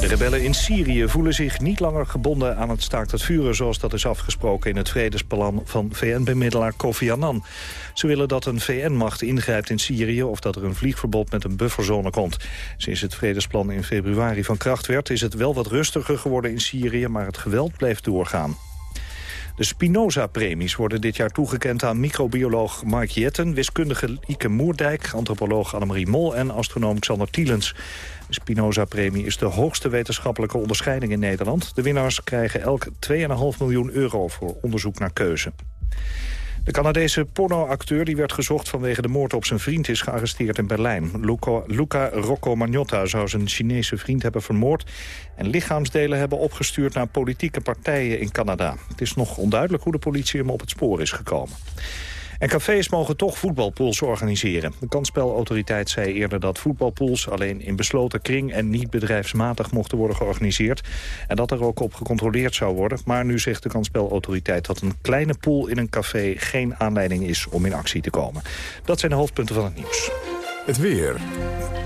De rebellen in Syrië voelen zich niet langer gebonden aan het staakt het vuren... zoals dat is afgesproken in het vredesplan van VN-bemiddelaar Kofi Annan. Ze willen dat een VN-macht ingrijpt in Syrië... of dat er een vliegverbod met een bufferzone komt. Sinds het vredesplan in februari van kracht werd... is het wel wat rustiger geworden in Syrië, maar het geweld blijft doorgaan. De Spinoza-premies worden dit jaar toegekend aan microbioloog Mark Jetten... wiskundige Ike Moerdijk, antropoloog Annemarie Mol en astronoom Xander Tielens. De Spinoza-premie is de hoogste wetenschappelijke onderscheiding in Nederland. De winnaars krijgen elk 2,5 miljoen euro voor onderzoek naar keuze. De Canadese pornoacteur die werd gezocht vanwege de moord op zijn vriend... is gearresteerd in Berlijn. Luca, Luca Rocco Magnotta zou zijn Chinese vriend hebben vermoord... en lichaamsdelen hebben opgestuurd naar politieke partijen in Canada. Het is nog onduidelijk hoe de politie hem op het spoor is gekomen. En cafés mogen toch voetbalpools organiseren. De kansspelautoriteit zei eerder dat voetbalpools alleen in besloten kring en niet bedrijfsmatig mochten worden georganiseerd. En dat er ook op gecontroleerd zou worden. Maar nu zegt de kansspelautoriteit dat een kleine pool in een café geen aanleiding is om in actie te komen. Dat zijn de hoofdpunten van het nieuws. Het weer.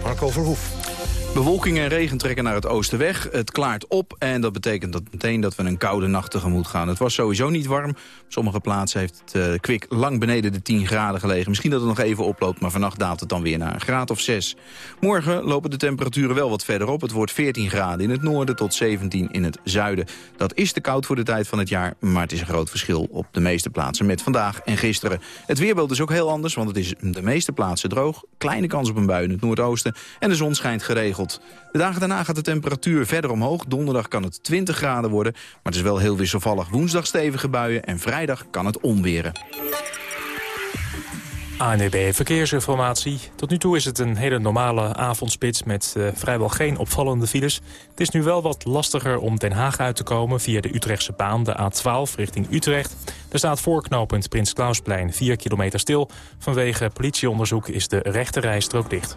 Marco Verhoef. Bewolking en regen trekken naar het oosten weg. Het klaart op en dat betekent dat meteen dat we een koude nacht tegemoet gaan. Het was sowieso niet warm. Op sommige plaatsen heeft het uh, kwik lang beneden de 10 graden gelegen. Misschien dat het nog even oploopt, maar vannacht daalt het dan weer naar een graad of 6. Morgen lopen de temperaturen wel wat verder op. Het wordt 14 graden in het noorden tot 17 in het zuiden. Dat is te koud voor de tijd van het jaar, maar het is een groot verschil op de meeste plaatsen met vandaag en gisteren. Het weerbeeld is ook heel anders, want het is de meeste plaatsen droog. Kleine kans op een bui in het noordoosten en de zon schijnt geregeld. De dagen daarna gaat de temperatuur verder omhoog. Donderdag kan het 20 graden worden, maar het is wel heel wisselvallig. Woensdag stevige buien en vrijdag kan het onweren. ANEB Verkeersinformatie. Tot nu toe is het een hele normale avondspits met uh, vrijwel geen opvallende files. Het is nu wel wat lastiger om Den Haag uit te komen via de Utrechtse baan, de A12 richting Utrecht. Er staat voorknopend Prins Klausplein 4 kilometer stil. Vanwege politieonderzoek is de rechte rijstrook dicht.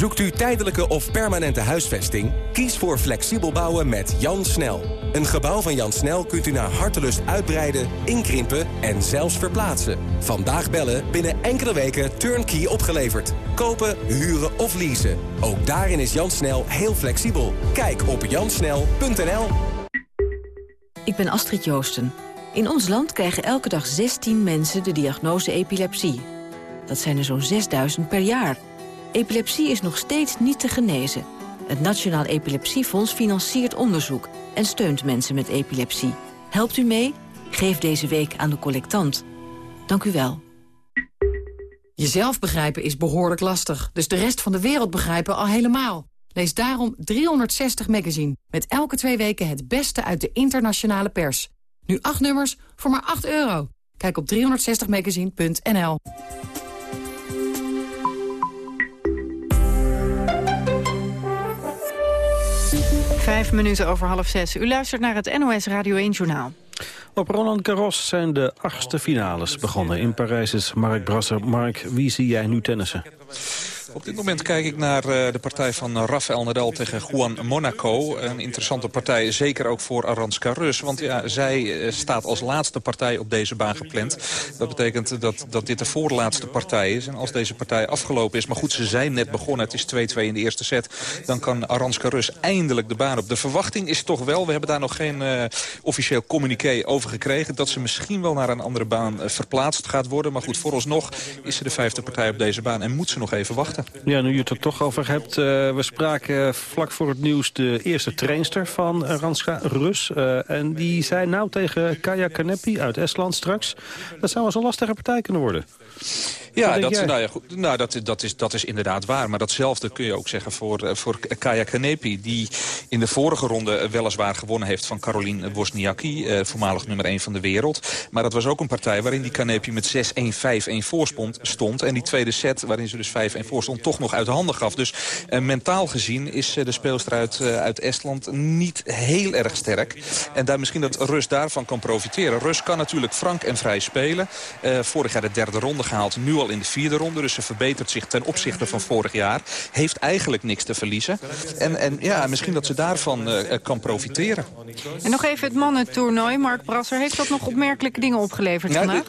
Zoekt u tijdelijke of permanente huisvesting? Kies voor flexibel bouwen met Jan Snel. Een gebouw van Jan Snel kunt u naar hartelust uitbreiden, inkrimpen en zelfs verplaatsen. Vandaag bellen, binnen enkele weken turnkey opgeleverd. Kopen, huren of leasen. Ook daarin is Jan Snel heel flexibel. Kijk op jansnel.nl Ik ben Astrid Joosten. In ons land krijgen elke dag 16 mensen de diagnose epilepsie. Dat zijn er zo'n 6000 per jaar... Epilepsie is nog steeds niet te genezen. Het Nationaal Epilepsiefonds financiert onderzoek... en steunt mensen met epilepsie. Helpt u mee? Geef deze week aan de collectant. Dank u wel. Jezelf begrijpen is behoorlijk lastig, dus de rest van de wereld begrijpen al helemaal. Lees daarom 360 Magazine, met elke twee weken het beste uit de internationale pers. Nu acht nummers voor maar 8 euro. Kijk op 360magazine.nl. Vijf minuten over half zes. U luistert naar het NOS Radio 1 Journaal. Op Roland Garros zijn de achtste finales begonnen. In Parijs is Mark Brasser. Mark, wie zie jij nu tennissen? Op dit moment kijk ik naar uh, de partij van Rafael Nadal tegen Juan Monaco. Een interessante partij, zeker ook voor Aranska Rus. Want ja, zij uh, staat als laatste partij op deze baan gepland. Dat betekent dat, dat dit de voorlaatste partij is. En als deze partij afgelopen is, maar goed, ze zijn net begonnen. Het is 2-2 in de eerste set. Dan kan Aranska Rus eindelijk de baan op. De verwachting is toch wel, we hebben daar nog geen uh, officieel communiqué over gekregen... dat ze misschien wel naar een andere baan verplaatst gaat worden. Maar goed, vooralsnog is ze de vijfde partij op deze baan en moet ze nog even wachten. Ja, nu je het er toch over hebt. Uh, we spraken vlak voor het nieuws de eerste trainster van Ranska Rus. Uh, en die zei nou tegen Kaya Kanepi uit Estland straks... dat zou wel een lastige partij kunnen worden. Ja, dat, nou ja goed, nou, dat, dat, is, dat is inderdaad waar. Maar datzelfde kun je ook zeggen voor, voor Kaya Kanepi... die in de vorige ronde weliswaar gewonnen heeft van Caroline Wozniacki... Eh, voormalig nummer 1 van de wereld. Maar dat was ook een partij waarin die Kanepi met 6-1, 5-1 voorstond. Stond, en die tweede set, waarin ze dus 5-1 voor stond, toch nog uit de handen gaf. Dus uh, mentaal gezien is uh, de speelster uit, uit Estland niet heel erg sterk. En daar misschien dat Rus daarvan kan profiteren. Rus kan natuurlijk frank en vrij spelen. vorig jaar de derde ronde gehaald, nu al in de vierde ronde. Dus ze verbetert zich ten opzichte van vorig jaar. Heeft eigenlijk niks te verliezen. En, en ja, misschien dat ze daarvan uh, kan profiteren. En nog even het mannentoernooi. Mark Brasser, heeft dat nog opmerkelijke dingen opgeleverd ja, vandaag?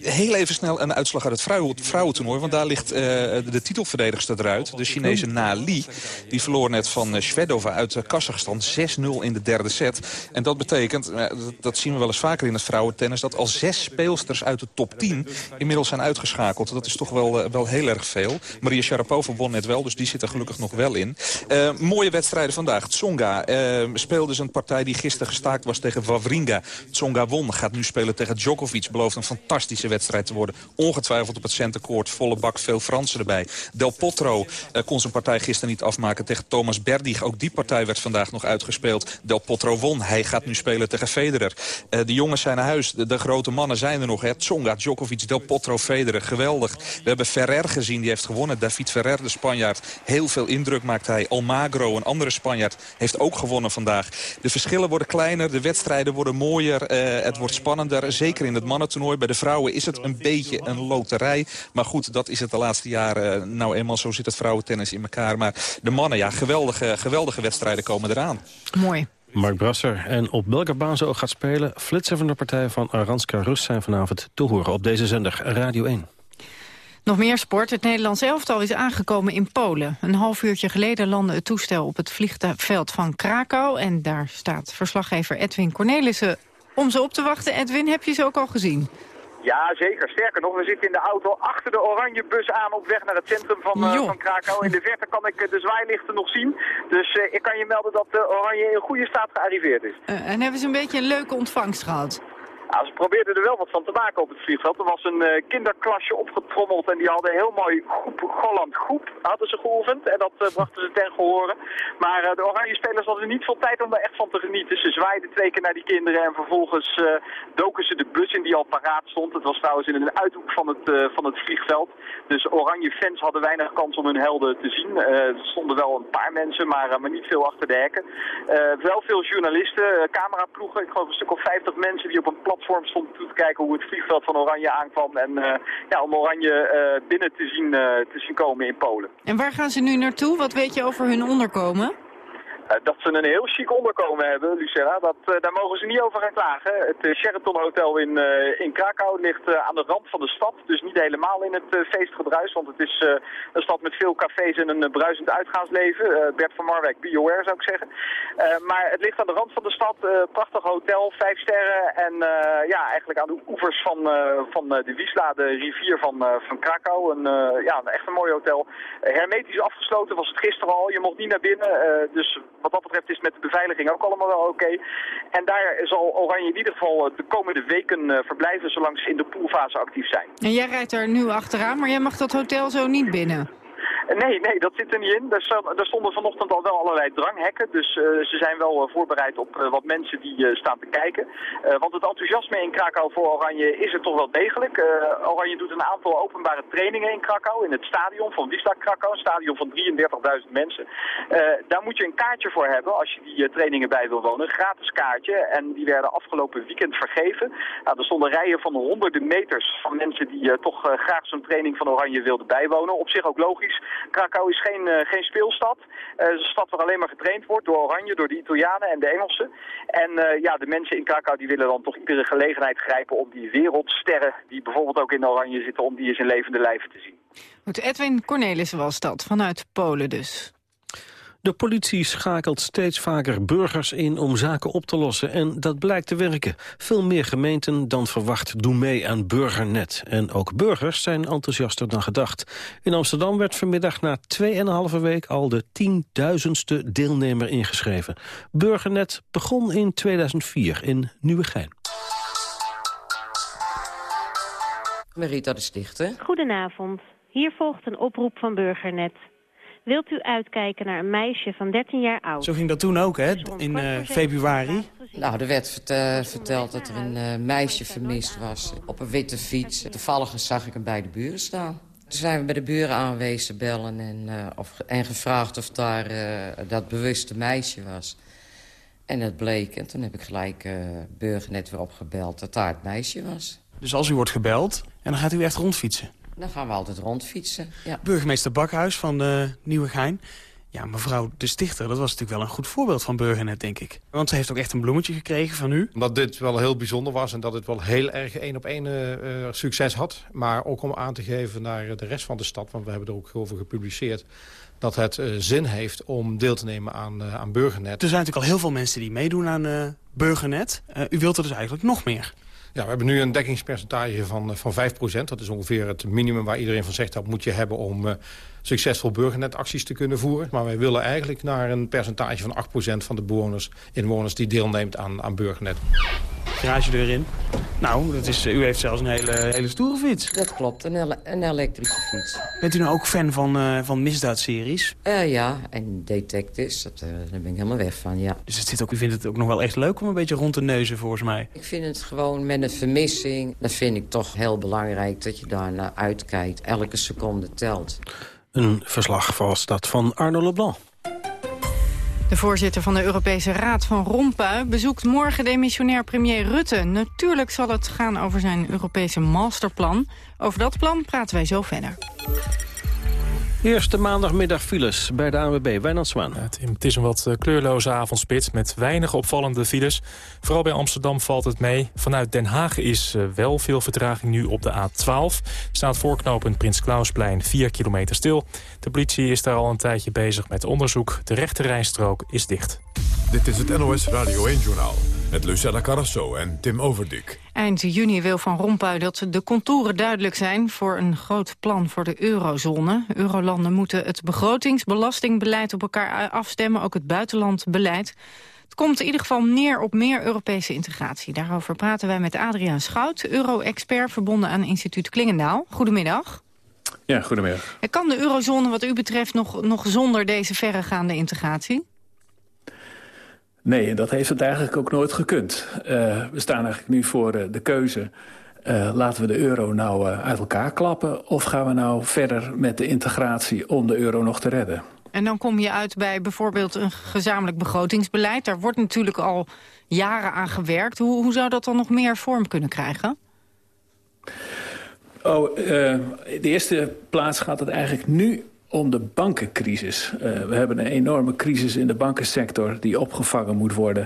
Heel even snel een uitslag uit het vrouwen, vrouwentoernooi. Want daar ligt uh, de titelverdedigster eruit. De Chinese Na Li. Die verloor net van uh, Shvedova uit uh, Kazachstan. 6-0 in de derde set. En dat betekent, dat, zien we wel eens vaker in het vrouwentennis... dat al zes speelsters uit de top 10 inmiddels zijn uitgeschakeld. Dat is toch wel, wel heel erg veel. Maria Sharapova won net wel, dus die zit er gelukkig nog wel in. mooie wedstrijden vandaag. Tsonga speelde een partij die gisteren gestaakt was tegen Wawringa. Tsonga won, gaat nu spelen tegen Djokovic. Belooft een fantastische wedstrijd te worden. Ongetwijfeld op het centercourt, volle bak, veel Fransen erbij. Del Potro uh, kon zijn partij gisteren niet afmaken tegen Thomas Berdig. Ook die partij werd vandaag nog uitgespeeld. Del Potro won. Hij gaat nu spelen tegen Federer. Uh, de jongens zijn naar huis. De, grote mannen zijn er nog. Hè. Tsonga, Djokovic, Del Potro, Federer. Geweldig. We hebben Ferrer gezien. Die heeft gewonnen. David Ferrer, de Spanjaard. Heel veel indruk maakt hij. Almagro, een andere Spanjaard, heeft ook gewonnen vandaag. De verschillen worden kleiner. De wedstrijden worden mooier. Uh, het wordt spannender. Zeker in het mannentoernooi. Bij de vrouwen is het een beetje een loterij. Maar goed, dat is het de laatste jaren. Nou eenmaal, zo zit het vrouwentennis in elkaar. Maar de mannen, ja, geweldige, geweldige wedstrijden komen eraan. Mooi. Mark Brasser. En op welke baan ze ook gaat spelen... flitsen van de partij van Aranska Rus zijn vanavond te horen op deze zender Radio 1. Nog meer sport. Het Nederlands elftal is aangekomen in Polen. Een half uurtje geleden landde het toestel op het vliegveld van Krakau. En daar staat verslaggever Edwin Cornelissen om ze op te wachten. Edwin, heb je ze ook al gezien? Ja, zeker. Sterker nog, we zitten in de auto achter de oranje bus aan op weg naar het centrum van, uh, van Krakau. In de verte kan ik de zwaailichten nog zien. Dus uh, ik kan je melden dat de oranje in goede staat gearriveerd is. Uh, en hebben ze een beetje een leuke ontvangst gehad? Ze probeerden er wel wat van te maken op het vliegveld. Er was een uh, kinderklasje opgetrommeld en die hadden heel mooi groep, Holland groep hadden ze geoefend. En dat uh, brachten ze ten gehore. Maar uh, de oranje spelers hadden niet veel tijd om er echt van te genieten. Ze zwaaiden twee keer naar die kinderen en vervolgens doken ze de bus in die al paraat stond. Het was trouwens in een uithoek van het, van het vliegveld. Dus oranje fans hadden weinig kans om hun helden te zien. er stonden wel een paar mensen, maar, maar niet veel achter de hekken. wel veel journalisten, cameraploegen. Ik geloof een stuk of 50 mensen die op een plat platform stond toe te kijken hoe het vliegveld van Oranje aankwam. En uh, ja, om Oranje uh, binnen te zien, uh, te zien komen in Polen. En waar gaan ze nu naartoe? Wat weet je over hun onderkomen? Uh, dat ze een heel chic onderkomen hebben, Lucera, dat, uh, daar mogen ze niet over gaan klagen. Het uh, Sheraton Hotel in, in Krakau ligt aan de rand van de stad, dus niet helemaal in het feestgedruis, want het is een stad met veel cafés en een bruisend uitgaansleven. Bert van Marwijk, BioWare zou ik zeggen. maar het ligt aan de rand van de stad, prachtig hotel, vijf sterren en ja, eigenlijk aan de oevers van, van de Wisla, de rivier van, van Krakau. Een, ja, echt een mooi hotel. hermetisch afgesloten was het gisteren al, je mocht niet naar binnen, dus wat dat betreft is met de beveiliging ook allemaal wel oké. En daar zal Oranje in ieder geval de komende weken verblijven zolang ze in de poolfase actief zijn. En jij rijdt er nu achteraan, maar jij mag dat hotel zo niet binnen? Nee, nee, dat zit er niet in. Er, stonden vanochtend al wel allerlei dranghekken. Dus uh, ze zijn wel uh, voorbereid op uh, wat mensen die staan te kijken. want het enthousiasme in Krakau voor Oranje is er toch wel degelijk. Oranje doet een aantal openbare trainingen in Krakau. In het stadion van Wisla Krakau. Een stadion van 33.000 mensen. daar moet je een kaartje voor hebben als je die trainingen bij wil wonen. Een gratis kaartje. En die werden afgelopen weekend vergeven. Nou, er stonden rijen van honderden meters van mensen die toch graag zo'n training van Oranje wilden bijwonen. Op zich ook logisch. Krakau is geen, uh, geen speelstad. Uh, het is een stad waar alleen maar getraind wordt door Oranje, door de Italianen en de Engelsen. En uh, ja, de mensen in Krakau die willen dan toch iedere gelegenheid grijpen om die wereldsterren, die bijvoorbeeld ook in Oranje zitten, om die eens in levende lijven te zien. Goed, Edwin Cornelissen was dat, vanuit Polen dus. De politie schakelt steeds vaker burgers in om zaken op te lossen en dat blijkt te werken. Veel meer gemeenten dan verwacht doen mee aan Burgernet. En ook burgers zijn enthousiaster dan gedacht. In Amsterdam werd vanmiddag na 2,5 week al de tienduizendste deelnemer ingeschreven. Burgernet begon in 2004 in Nieuwegein. Merita de Stichter. Goedenavond. Hier volgt een oproep van Burgernet. Wilt u uitkijken naar een meisje van 13 jaar oud? Zo ging dat toen ook, hè? In uh, februari. Nou, er werd verteld dat er een uh, meisje vermist was op een witte fiets. Toevallig zag ik hem bij de buren staan. Toen zijn we bij de buren aanwezen bellen en, uh, of, en gevraagd of daar dat bewuste meisje was. En het bleek, en toen heb ik gelijk Burgernet weer opgebeld dat daar het meisje was. Dus als u wordt gebeld, en dan gaat u echt rondfietsen? Dan gaan we altijd rondfietsen, ja. Burgemeester Bakhuis van uh, Nieuwegein. Ja, mevrouw de Stichter, dat was natuurlijk wel een goed voorbeeld van Burgernet, denk ik. Want ze heeft ook echt een bloemetje gekregen van u. Dat dit wel heel bijzonder was en dat het wel heel erg één op één uh, succes had. Maar ook om aan te geven naar de rest van de stad, want we hebben er ook over gepubliceerd dat het uh, zin heeft om deel te nemen aan, uh, aan Burgernet. Er zijn natuurlijk al heel veel mensen die meedoen aan uh, Burgernet. u wilt er dus eigenlijk nog meer. Ja, we hebben nu een dekkingspercentage van, van 5%. Dat is ongeveer het minimum waar iedereen van zegt... dat moet je hebben om uh, succesvol burgernetacties te kunnen voeren. Maar wij willen eigenlijk naar een percentage van 8% van de bewoners, inwoners... die deelneemt aan, aan burgernet. Garage erin. Nou, dat is, u heeft zelfs een hele, hele stoere fiets. Dat klopt, een, ele een elektrische fiets. Bent u nou ook fan van, uh, van misdaadseries? Uh, ja, en detectives, dat, uh, daar ben ik helemaal weg van, ja. Dus het zit ook, u vindt het ook nog wel echt leuk om een beetje rond te neuzen, volgens mij? Ik vind het gewoon met een vermissing, dat vind ik toch heel belangrijk... dat je daar naar uitkijkt. Elke seconde telt. Een verslag was dat van Arno Leblanc. De voorzitter van de Europese Raad van Rompuy bezoekt morgen demissionair premier Rutte. Natuurlijk zal het gaan over zijn Europese masterplan. Over dat plan praten wij zo verder. Eerste maandagmiddag files bij de ANWB, Wijnand Zwaan. Ja, het is een wat eh, kleurloze avondspits met weinig opvallende files. Vooral bij Amsterdam valt het mee. Vanuit Den Haag is eh, wel veel vertraging nu op de A12. Staat voorknopend Prins Klausplein 4 kilometer stil. De politie is daar al een tijdje bezig met onderzoek. De rechte rijstrook is dicht. Dit is het NOS Radio 1-journaal met Lucella Carrasso en Tim Overdik. Eind juni wil Van Rompuy dat de contouren duidelijk zijn... voor een groot plan voor de eurozone. Eurolanden moeten het begrotings- belastingbeleid op elkaar afstemmen... ook het buitenlandbeleid. Het komt in ieder geval neer op meer Europese integratie. Daarover praten wij met Adriaan Schout, euro-expert... verbonden aan instituut Klingendaal. Goedemiddag. Ja, goedemiddag. Kan de eurozone wat u betreft nog, nog zonder deze verregaande integratie? Nee, en dat heeft het eigenlijk ook nooit gekund. Uh, we staan eigenlijk nu voor uh, de keuze... Uh, laten we de euro nou uit elkaar klappen... of gaan we nou verder met de integratie om de euro nog te redden? En dan kom je uit bij bijvoorbeeld een gezamenlijk begrotingsbeleid. Daar wordt natuurlijk al jaren aan gewerkt. Hoe, hoe zou dat dan nog meer vorm kunnen krijgen? Oh, in de eerste plaats gaat het eigenlijk nu om de bankencrisis. Uh, we hebben een enorme crisis in de bankensector die opgevangen moet worden.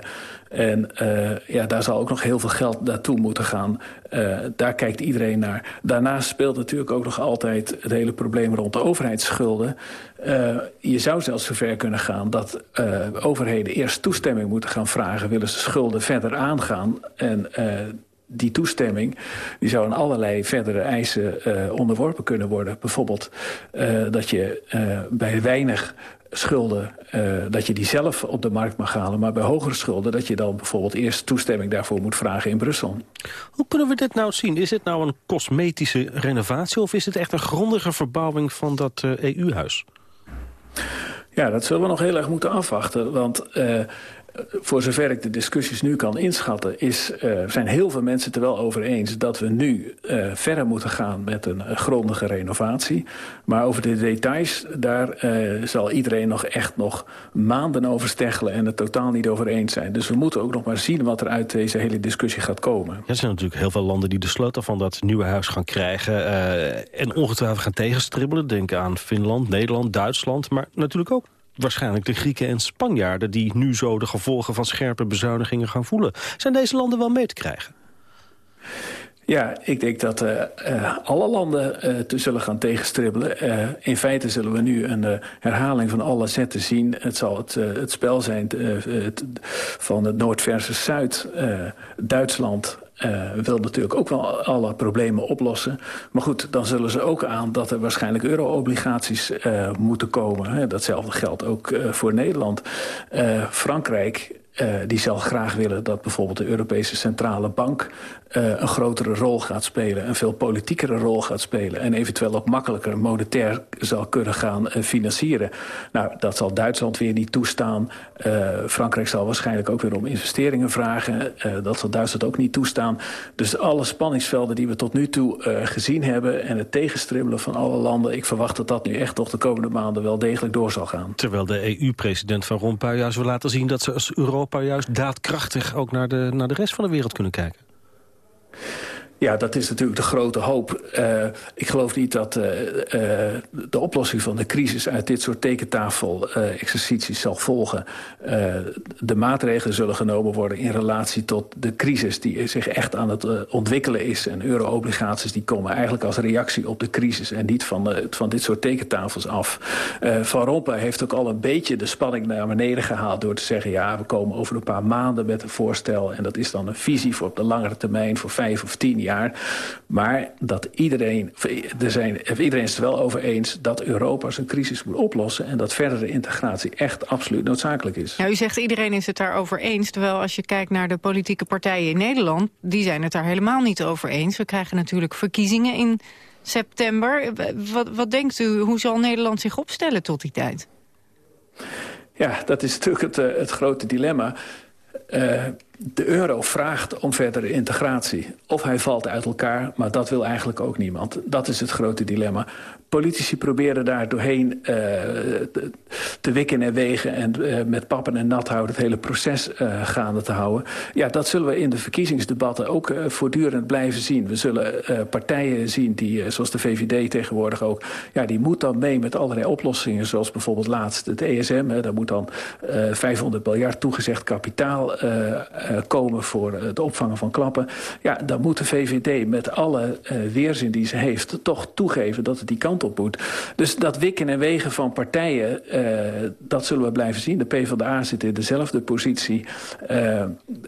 En uh, ja, daar zal ook nog heel veel geld naartoe moeten gaan. Uh, daar kijkt iedereen naar. Daarnaast speelt natuurlijk ook nog altijd het hele probleem rond de overheidsschulden. je zou zelfs zover kunnen gaan dat overheden eerst toestemming moeten gaan vragen... willen ze schulden verder aangaan en die toestemming die zou aan allerlei verdere eisen onderworpen kunnen worden. Bijvoorbeeld dat je bij weinig schulden, dat je die zelf op de markt mag halen. Maar bij hogere schulden dat je dan bijvoorbeeld eerst toestemming daarvoor moet vragen in Brussel. Hoe kunnen we dit nou zien? Is dit nou een cosmetische renovatie of is het echt een grondige verbouwing van dat EU-huis? Ja, dat zullen we nog heel erg moeten afwachten. Want uh, voor zover ik de discussies nu kan inschatten... Is, uh, zijn heel veel mensen het er wel over eens... dat we nu uh, verder moeten gaan met een grondige renovatie. Maar over de details, daar uh, zal iedereen nog echt nog maanden over steggelen... en het totaal niet over eens zijn. Dus we moeten ook nog maar zien wat er uit deze hele discussie gaat komen. Er zijn natuurlijk heel veel landen die de sleutel van dat nieuwe huis gaan krijgen... en ongetwijfeld gaan tegenstribbelen. Denk aan Finland, Nederland, Duitsland, maar natuurlijk ook waarschijnlijk de Grieken en Spanjaarden... die nu zo de gevolgen van scherpe bezuinigingen gaan voelen. Zijn deze landen wel mee te krijgen? Ja, ik denk dat uh, uh, alle landen uh, te zullen gaan tegenstribbelen. in feite zullen we nu een herhaling van alle zetten zien. Het zal het, het spel zijn van het Noord versus Zuid. Duitsland, uh, wil natuurlijk ook wel alle problemen oplossen. Maar goed, dan zullen ze ook aan dat er waarschijnlijk euro-obligaties uh, moeten komen. Datzelfde geldt ook uh, voor Nederland. Frankrijk uh, die zal graag willen dat bijvoorbeeld de Europese Centrale Bank uh, een grotere rol gaat spelen. Een veel politiekere rol gaat spelen. En eventueel ook makkelijker monetair zal kunnen gaan uh, financieren. Nou, dat zal Duitsland weer niet toestaan. Frankrijk zal waarschijnlijk ook weer om investeringen vragen. dat zal Duitsland ook niet toestaan. Dus alle spanningsvelden die we tot nu toe gezien hebben... en het tegenstribbelen van alle landen... ik verwacht dat dat nu echt toch de komende maanden wel degelijk door zal gaan. Terwijl de EU-president Van Rompuy juist wil laten zien dat ze als Europa Europa juist daadkrachtig ook naar de, naar de rest van de wereld kunnen kijken? Ja, dat is natuurlijk de grote hoop. Uh, ik geloof niet dat uh, uh, de oplossing van de crisis uit dit soort tekentafel-exercities zal volgen. de maatregelen zullen genomen worden in relatie tot de crisis die zich echt aan het ontwikkelen is. En euro-obligaties die komen eigenlijk als reactie op de crisis en niet van, van dit soort tekentafels af. van Rompuy heeft ook al een beetje de spanning naar beneden gehaald door te zeggen... ja, we komen over een paar maanden met een voorstel en dat is dan een visie voor op de langere termijn voor vijf of tien jaar. Maar dat iedereen, er zijn, iedereen is het wel over eens dat Europa zijn crisis moet oplossen... en dat verdere integratie echt absoluut noodzakelijk is. u zegt iedereen is het daarover eens. Terwijl als je kijkt naar de politieke partijen in Nederland... die zijn het daar helemaal niet over eens. We krijgen natuurlijk verkiezingen in september. Wat, wat denkt u, hoe zal Nederland zich opstellen tot die tijd? Ja, dat is natuurlijk het, eh, het grote dilemma. Uh, de euro vraagt om verdere integratie. Of hij valt uit elkaar, maar dat wil eigenlijk ook niemand. Dat is het grote dilemma. Politici proberen daar doorheen uh, te, wikken en wegen... en uh, met pappen en nat houden het hele proces uh, gaande te houden. Ja, dat zullen we in de verkiezingsdebatten ook voortdurend blijven zien. We zullen partijen zien die, zoals de VVD tegenwoordig ook... ja, die moet dan mee met allerlei oplossingen... zoals bijvoorbeeld laatst het ESM. Hè, daar moet dan 500 miljard toegezegd kapitaal komen... voor het opvangen van klappen. Ja, dan moet de VVD met alle weerzin die ze heeft... toch toegeven dat het die kant op moet. Dus dat wikken en wegen van partijen, uh, dat zullen we blijven zien. De PvdA zit in dezelfde positie. Uh,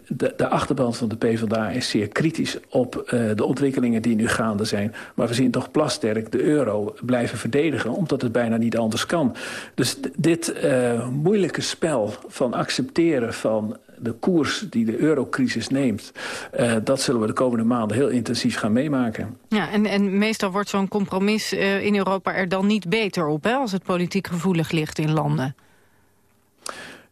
de, de, achterban van de PvdA is zeer kritisch op uh, de ontwikkelingen die nu gaande zijn. Maar we zien toch plasterk de euro blijven verdedigen, omdat het bijna niet anders kan. Dus dit moeilijke spel van accepteren van de koers die de eurocrisis neemt... Uh, dat zullen we de komende maanden heel intensief gaan meemaken. Ja, en, en meestal wordt zo'n compromis uh, in Europa er dan niet beter op... Hè, als het politiek gevoelig ligt in landen.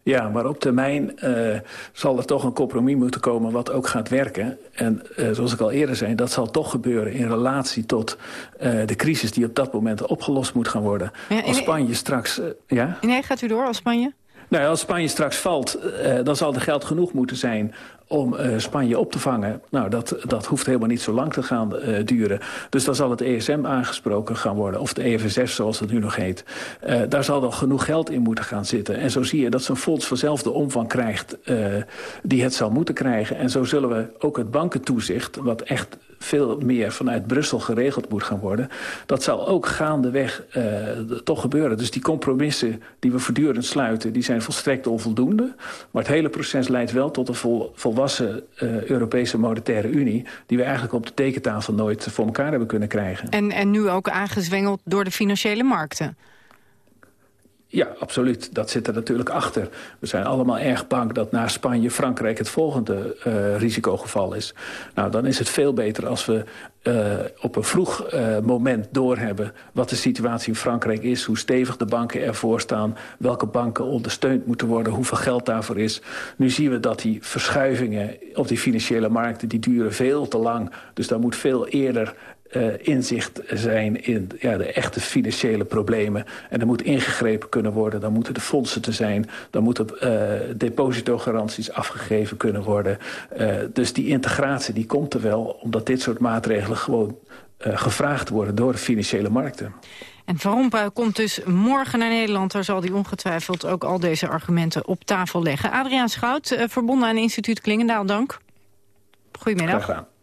Ja, maar op termijn uh, zal er toch een compromis moeten komen wat ook gaat werken. En uh, zoals ik al eerder zei, dat zal toch gebeuren in relatie tot uh, de crisis die op dat moment opgelost moet gaan worden. Ja, als Spanje straks... ja? Nee, gaat u door als Spanje? Nou, als Spanje straks valt, uh, dan zal er geld genoeg moeten zijn om uh, Spanje op te vangen. Nou, dat, dat hoeft helemaal niet zo lang te gaan uh, duren. Dus dan zal het ESM aangesproken gaan worden. Of de EFSF, zoals het nu nog heet. Uh, daar zal dan genoeg geld in moeten gaan zitten. En zo zie je dat zo'n fonds vanzelf de omvang krijgt... die het zal moeten krijgen. En zo zullen we ook het bankentoezicht... wat echt veel meer vanuit Brussel geregeld moet gaan worden. Dat zal ook gaandeweg uh, toch gebeuren. Dus die compromissen die we voortdurend sluiten... die zijn volstrekt onvoldoende. Maar het hele proces leidt wel tot een vol, vol volwassen uh, Europese monetaire unie... die we eigenlijk op de tekentafel nooit voor elkaar hebben kunnen krijgen. En, en nu ook aangezwengeld door de financiële markten. Ja, absoluut. Dat zit er natuurlijk achter. We zijn allemaal erg bang dat na Spanje Frankrijk het volgende uh, risicogeval is. Nou, dan is het veel beter als we uh, op een vroeg uh, moment doorhebben... wat de situatie in Frankrijk is, hoe stevig de banken ervoor staan... welke banken ondersteund moeten worden, hoeveel geld daarvoor is. Nu zien we dat die verschuivingen op die financiële markten... die duren veel te lang. Dus daar moet veel eerder uh, inzicht zijn in ja, de echte financiële problemen. En er moet ingegrepen kunnen worden. Dan moeten de fondsen te zijn. Dan moeten uh, depositogaranties afgegeven kunnen worden. Uh, dus die integratie die komt er wel... omdat dit soort maatregelen gewoon gevraagd worden door de financiële markten. En Van Rompuy komt dus morgen naar Nederland. Daar zal hij ongetwijfeld ook al deze argumenten op tafel leggen. Adriaan Schout, verbonden aan instituut Klingendaal, dank. Goedemiddag. Graag gedaan.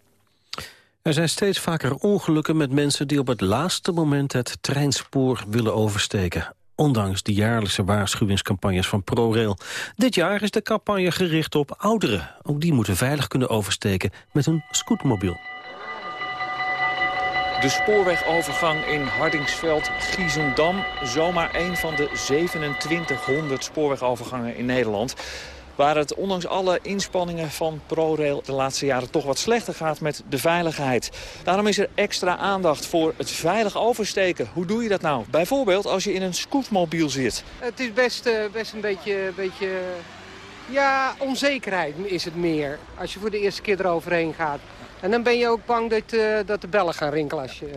Er zijn steeds vaker ongelukken met mensen die op het laatste moment het treinspoor willen oversteken. Ondanks de jaarlijkse waarschuwingscampagnes van ProRail. Dit jaar is de campagne gericht op ouderen. Ook die moeten veilig kunnen oversteken met een scootmobiel. De spoorwegovergang in Hardingsveld-Giezendam. Zomaar een van de 2700 spoorwegovergangen in Nederland waar het ondanks alle inspanningen van ProRail de laatste jaren toch wat slechter gaat met de veiligheid. Daarom is er extra aandacht voor het veilig oversteken. Hoe doe je dat nou? Bijvoorbeeld als je in een scootmobiel zit. Het is best, uh, best een beetje, beetje... Ja, onzekerheid is het meer. Als je voor de eerste keer eroverheen gaat. En dan ben je ook bang dat, uh, dat de bellen gaan rinkelen als je...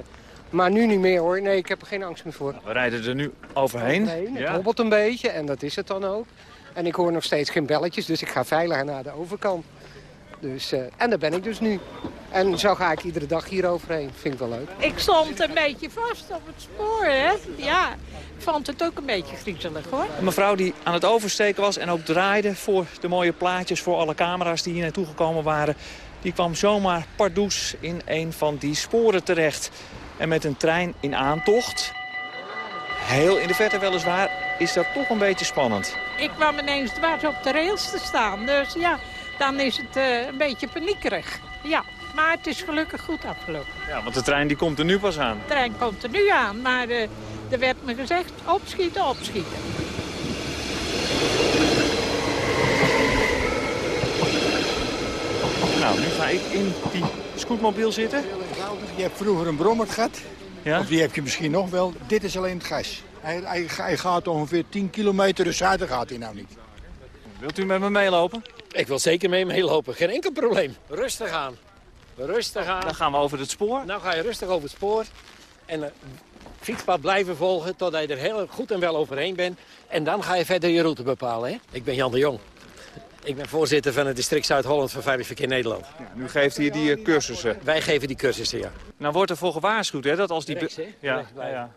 Maar nu niet meer hoor. Nee, ik heb er geen angst meer voor. We rijden er nu overheen. overheen. Het hobbelt een beetje en dat is het dan ook. En ik hoor nog steeds geen belletjes, dus ik ga veiliger naar de overkant. Dus, uh, en daar ben ik dus nu. En zo ga ik iedere dag hier overheen. Vind ik wel leuk. Ik stond een beetje vast op het spoor, hè. Ja, ik vond het ook een beetje griezelig, hoor. Een mevrouw die aan het oversteken was en ook draaide voor de mooie plaatjes... voor alle camera's die hier naartoe gekomen waren... die kwam zomaar pardoes in een van die sporen terecht. En met een trein in aantocht heel in de verte weliswaar, is dat toch een beetje spannend. Ik kwam ineens dwars op de rails te staan. Dus ja, dan is het uh, een beetje paniekerig. Ja, maar het is gelukkig goed afgelopen. Ja, want de trein die komt er nu pas aan. De trein komt er nu aan, maar uh, er werd me gezegd opschieten, opschieten. Nou, nu ga ik in die scootmobiel zitten. Je hebt vroeger een brommer gehad. Ja? Of die heb je misschien nog wel. Dit is alleen het gas. Hij, hij, hij gaat ongeveer 10 kilometer, dus gaat hij nou niet. Wilt u met me meelopen? Ik wil zeker mee meelopen, geen enkel probleem. Rustig aan. Rustig aan. Dan gaan we over het spoor. Nou ga je rustig over het spoor. En het fietspad blijven volgen totdat je er heel goed en wel overheen bent. En dan ga je verder je route bepalen. Hè? Ik ben Jan de Jong. Ik ben voorzitter van het district Zuid-Holland van Veilig Verkeer Nederland. Ja, nu geeft hij die uh, cursussen. Wij geven die cursussen, ja. Nou wordt er voor gewaarschuwd, hè, dat als die... Rechts, ja, ja, ja.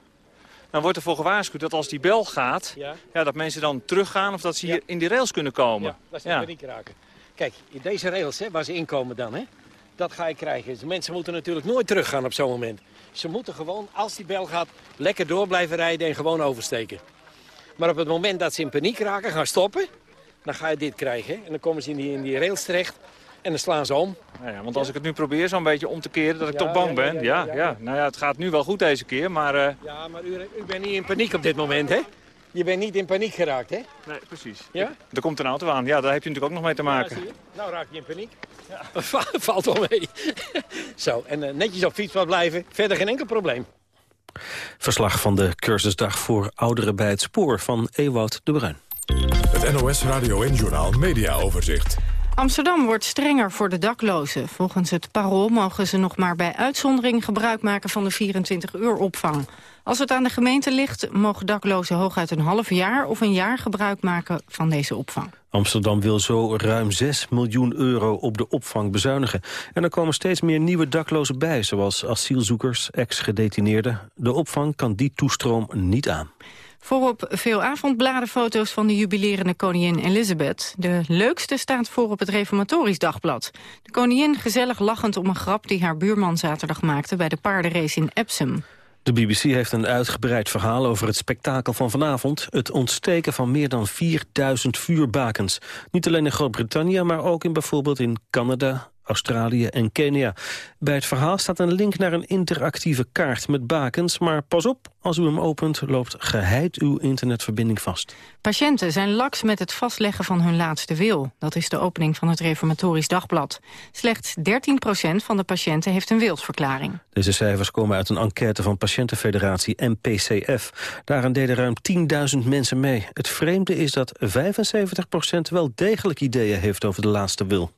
Nou wordt er voor gewaarschuwd dat als die bel gaat, ja. ja dat mensen dan teruggaan of dat ze hier in die rails kunnen komen. Ja, dat is ja. niet raken. Kijk, in deze rails, hè, waar ze inkomen dan, hè, dat ga je krijgen. Dus mensen moeten natuurlijk nooit teruggaan op zo'n moment. Ze moeten gewoon, als die bel gaat, lekker door blijven rijden en gewoon oversteken. Maar op het moment dat ze in paniek raken, gaan stoppen, dan ga je dit krijgen. En dan komen ze in die, in die rails terecht en dan slaan ze om. Nou ja, want als ik het nu probeer zo'n beetje om te keren, dat ik ja, toch bang ben. Ja, ja, Nou ja, het gaat nu wel goed deze keer, maar... Uh... Ja, maar u, u bent niet in paniek op dit moment, hè? Je bent niet in paniek geraakt, hè? Nee, precies. Ja? Er komt een auto aan. Ja, daar heb je natuurlijk ook nog mee te maken. Ja, nou raak je in paniek. Ja. Valt wel mee. Zo, en uh, netjes op fietspad blijven. Verder geen enkel probleem. Verslag van de cursusdag voor ouderen bij het spoor van Ewout de Bruin. Het NOS Radio en Journaal Media Overzicht. Amsterdam wordt strenger voor de daklozen. Volgens het parool mogen ze nog maar bij uitzondering gebruik maken van de 24 uur opvang. Als het aan de gemeente ligt, mogen daklozen hooguit een half jaar of een jaar gebruik maken van deze opvang. Amsterdam wil zo ruim 6 miljoen euro op de opvang bezuinigen. En er komen steeds meer nieuwe daklozen bij, zoals asielzoekers, ex-gedetineerden. De opvang kan die toestroom niet aan. Voorop veel avondbladenfoto's van de jubilerende koningin Elizabeth. De leukste staat voor op het Reformatorisch Dagblad. De koningin gezellig lachend om een grap die haar buurman zaterdag maakte bij de paardenrace in Epsom. De BBC heeft een uitgebreid verhaal over het spektakel van vanavond. Het ontsteken van meer dan 4000 vuurbakens. Niet alleen in Groot-Brittannië, maar ook in bijvoorbeeld in Canada, Australië en Kenia. Bij het verhaal staat een link naar een interactieve kaart met bakens... maar pas op, als u hem opent, loopt geheid uw internetverbinding vast. Patiënten zijn laks met het vastleggen van hun laatste wil. Dat is de opening van het Reformatorisch Dagblad. Slechts 13% van de patiënten heeft een wilsverklaring. Deze cijfers komen uit een enquête van patiëntenfederatie MPCF. Daarin deden ruim 10.000 mensen mee. Het vreemde is dat 75% wel degelijk ideeën heeft over de laatste wil.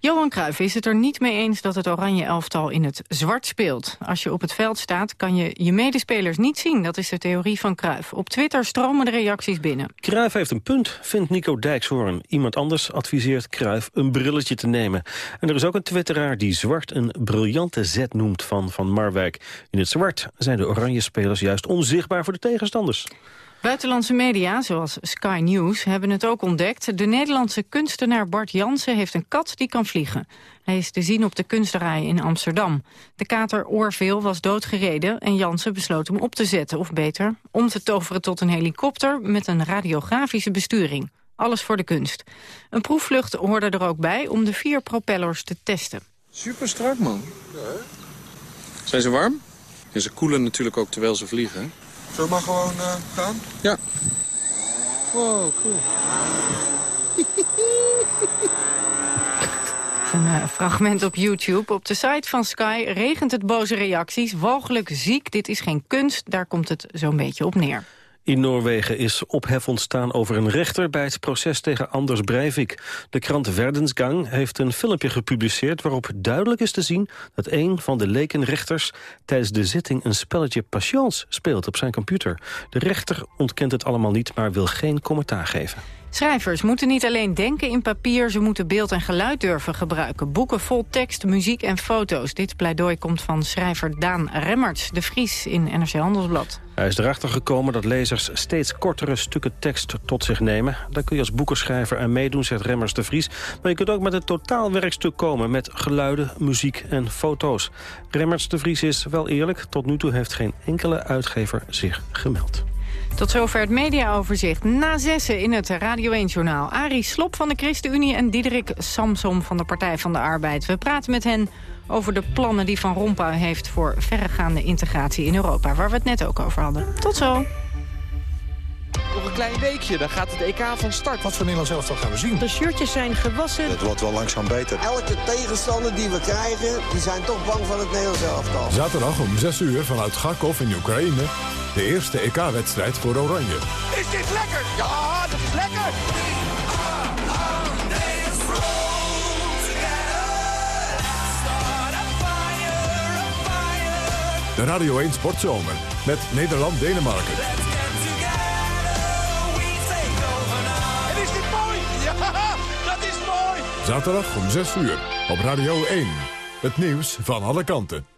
Johan Cruijff is het er niet mee eens dat het oranje elftal in het zwart speelt. Als je op het veld staat kan je je medespelers niet zien. Dat is de theorie van Cruijff. Op Twitter stromen de reacties binnen. Cruijff heeft een punt, vindt Nico Dijkshoorn. Iemand anders adviseert Cruijff een brilletje te nemen. En er is ook een twitteraar die zwart een briljante zet noemt van Van Marwijk. In het zwart zijn de oranje spelers juist onzichtbaar voor de tegenstanders. Buitenlandse media, zoals Sky News, hebben het ook ontdekt. De Nederlandse kunstenaar Bart Jansen heeft een kat die kan vliegen. Hij is te zien op de kunsterij in Amsterdam. De kater Orville was doodgereden en Jansen besloot hem op te zetten. Of beter, om te toveren tot een helikopter met een radiografische besturing. Alles voor de kunst. Een proefvlucht hoorde er ook bij om de vier propellers te testen. Super strak, man. Zijn ze warm? En ze koelen natuurlijk ook terwijl ze vliegen. Zullen we maar gewoon uh, gaan? Ja. Wow, cool. Een uh, fragment op YouTube. Op de site van Sky regent het boze reacties. Walgelijk ziek, dit is geen kunst. Daar komt het zo'n beetje op neer. In Noorwegen is ophef ontstaan over een rechter bij het proces tegen Anders Breivik. De krant Verdensgang heeft een filmpje gepubliceerd waarop duidelijk is te zien dat een van de lekenrechters tijdens de zitting een spelletje patience speelt op zijn computer. De rechter ontkent het allemaal niet, maar wil geen commentaar geven. Schrijvers moeten niet alleen denken in papier, ze moeten beeld en geluid durven gebruiken. Boeken vol tekst, muziek en foto's. Dit pleidooi komt van schrijver Daan Remmerts, de Vries in NRC Handelsblad. Hij is erachter gekomen dat lezers steeds kortere stukken tekst tot zich nemen. Daar kun je als boekenschrijver aan meedoen, zegt Remmers de Vries. Maar je kunt ook met een totaalwerkstuk komen met geluiden, muziek en foto's. Remmers de Vries is wel eerlijk, tot nu toe heeft geen enkele uitgever zich gemeld. Tot zover het mediaoverzicht. Na zessen in het Radio 1-journaal. Arie Slop van de ChristenUnie en Diederik Samsom van de Partij van de Arbeid. We praten met hen over de plannen die Van Rompuy heeft... voor verregaande integratie in Europa, waar we het net ook over hadden. Tot zo. Nog een klein weekje, dan gaat het EK van start. Wat voor Nederlands elftal gaan we zien? De shirtjes zijn gewassen. Het wordt wel langzaam beter. Elke tegenstander die we krijgen, die zijn toch bang van het Nederlands elftal. Zaterdag om 6 uur vanuit Kharkov in Oekraïne. De eerste EK-wedstrijd voor Oranje. Is dit lekker? Ja, dat is lekker! De Radio 1 Sportzomer met Nederland-Denemarken. En is dit mooi? Ja, dat is mooi! Zaterdag om 6 uur op Radio 1. Het nieuws van alle kanten.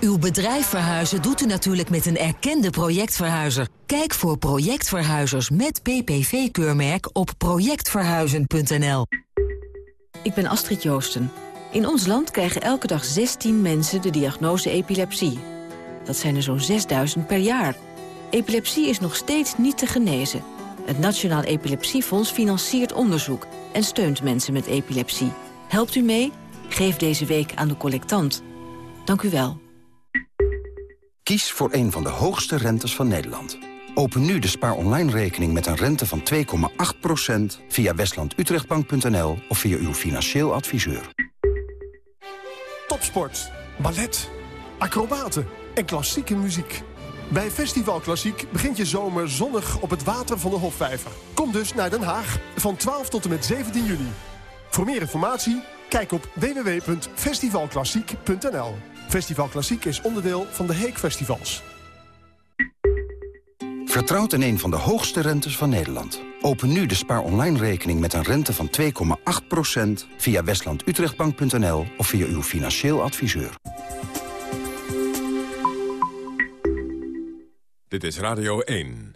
Uw bedrijf verhuizen doet u natuurlijk met een erkende projectverhuizer. Kijk voor projectverhuizers met PPV-keurmerk op projectverhuizen.nl. Ik ben Astrid Joosten. In ons land krijgen elke dag 16 mensen de diagnose epilepsie. Dat zijn er zo'n 6000 per jaar. Epilepsie is nog steeds niet te genezen. Het Nationaal Epilepsiefonds financiert onderzoek... en steunt mensen met epilepsie. Helpt u mee? Geef deze week aan de collectant. Dank u wel. Kies voor een van de hoogste rentes van Nederland. Open nu de Spaar Online rekening met een rente van 2,8% via westlandutrechtbank.nl of via uw financieel adviseur. Topsport, ballet, acrobaten en klassieke muziek. Bij Festival Klassiek begint je zomer zonnig op het water van de Hofvijver. Kom dus naar Den Haag van 12 tot en met 17 juli. Voor meer informatie, kijk op www.festivalklassiek.nl. Festival Klassiek is onderdeel van de Heek Festivals. Vertrouwt in een van de hoogste rentes van Nederland. Open nu de Spaar Online rekening met een rente van 2,8% via westlandutrechtbank.nl of via uw financieel adviseur. Dit is Radio 1.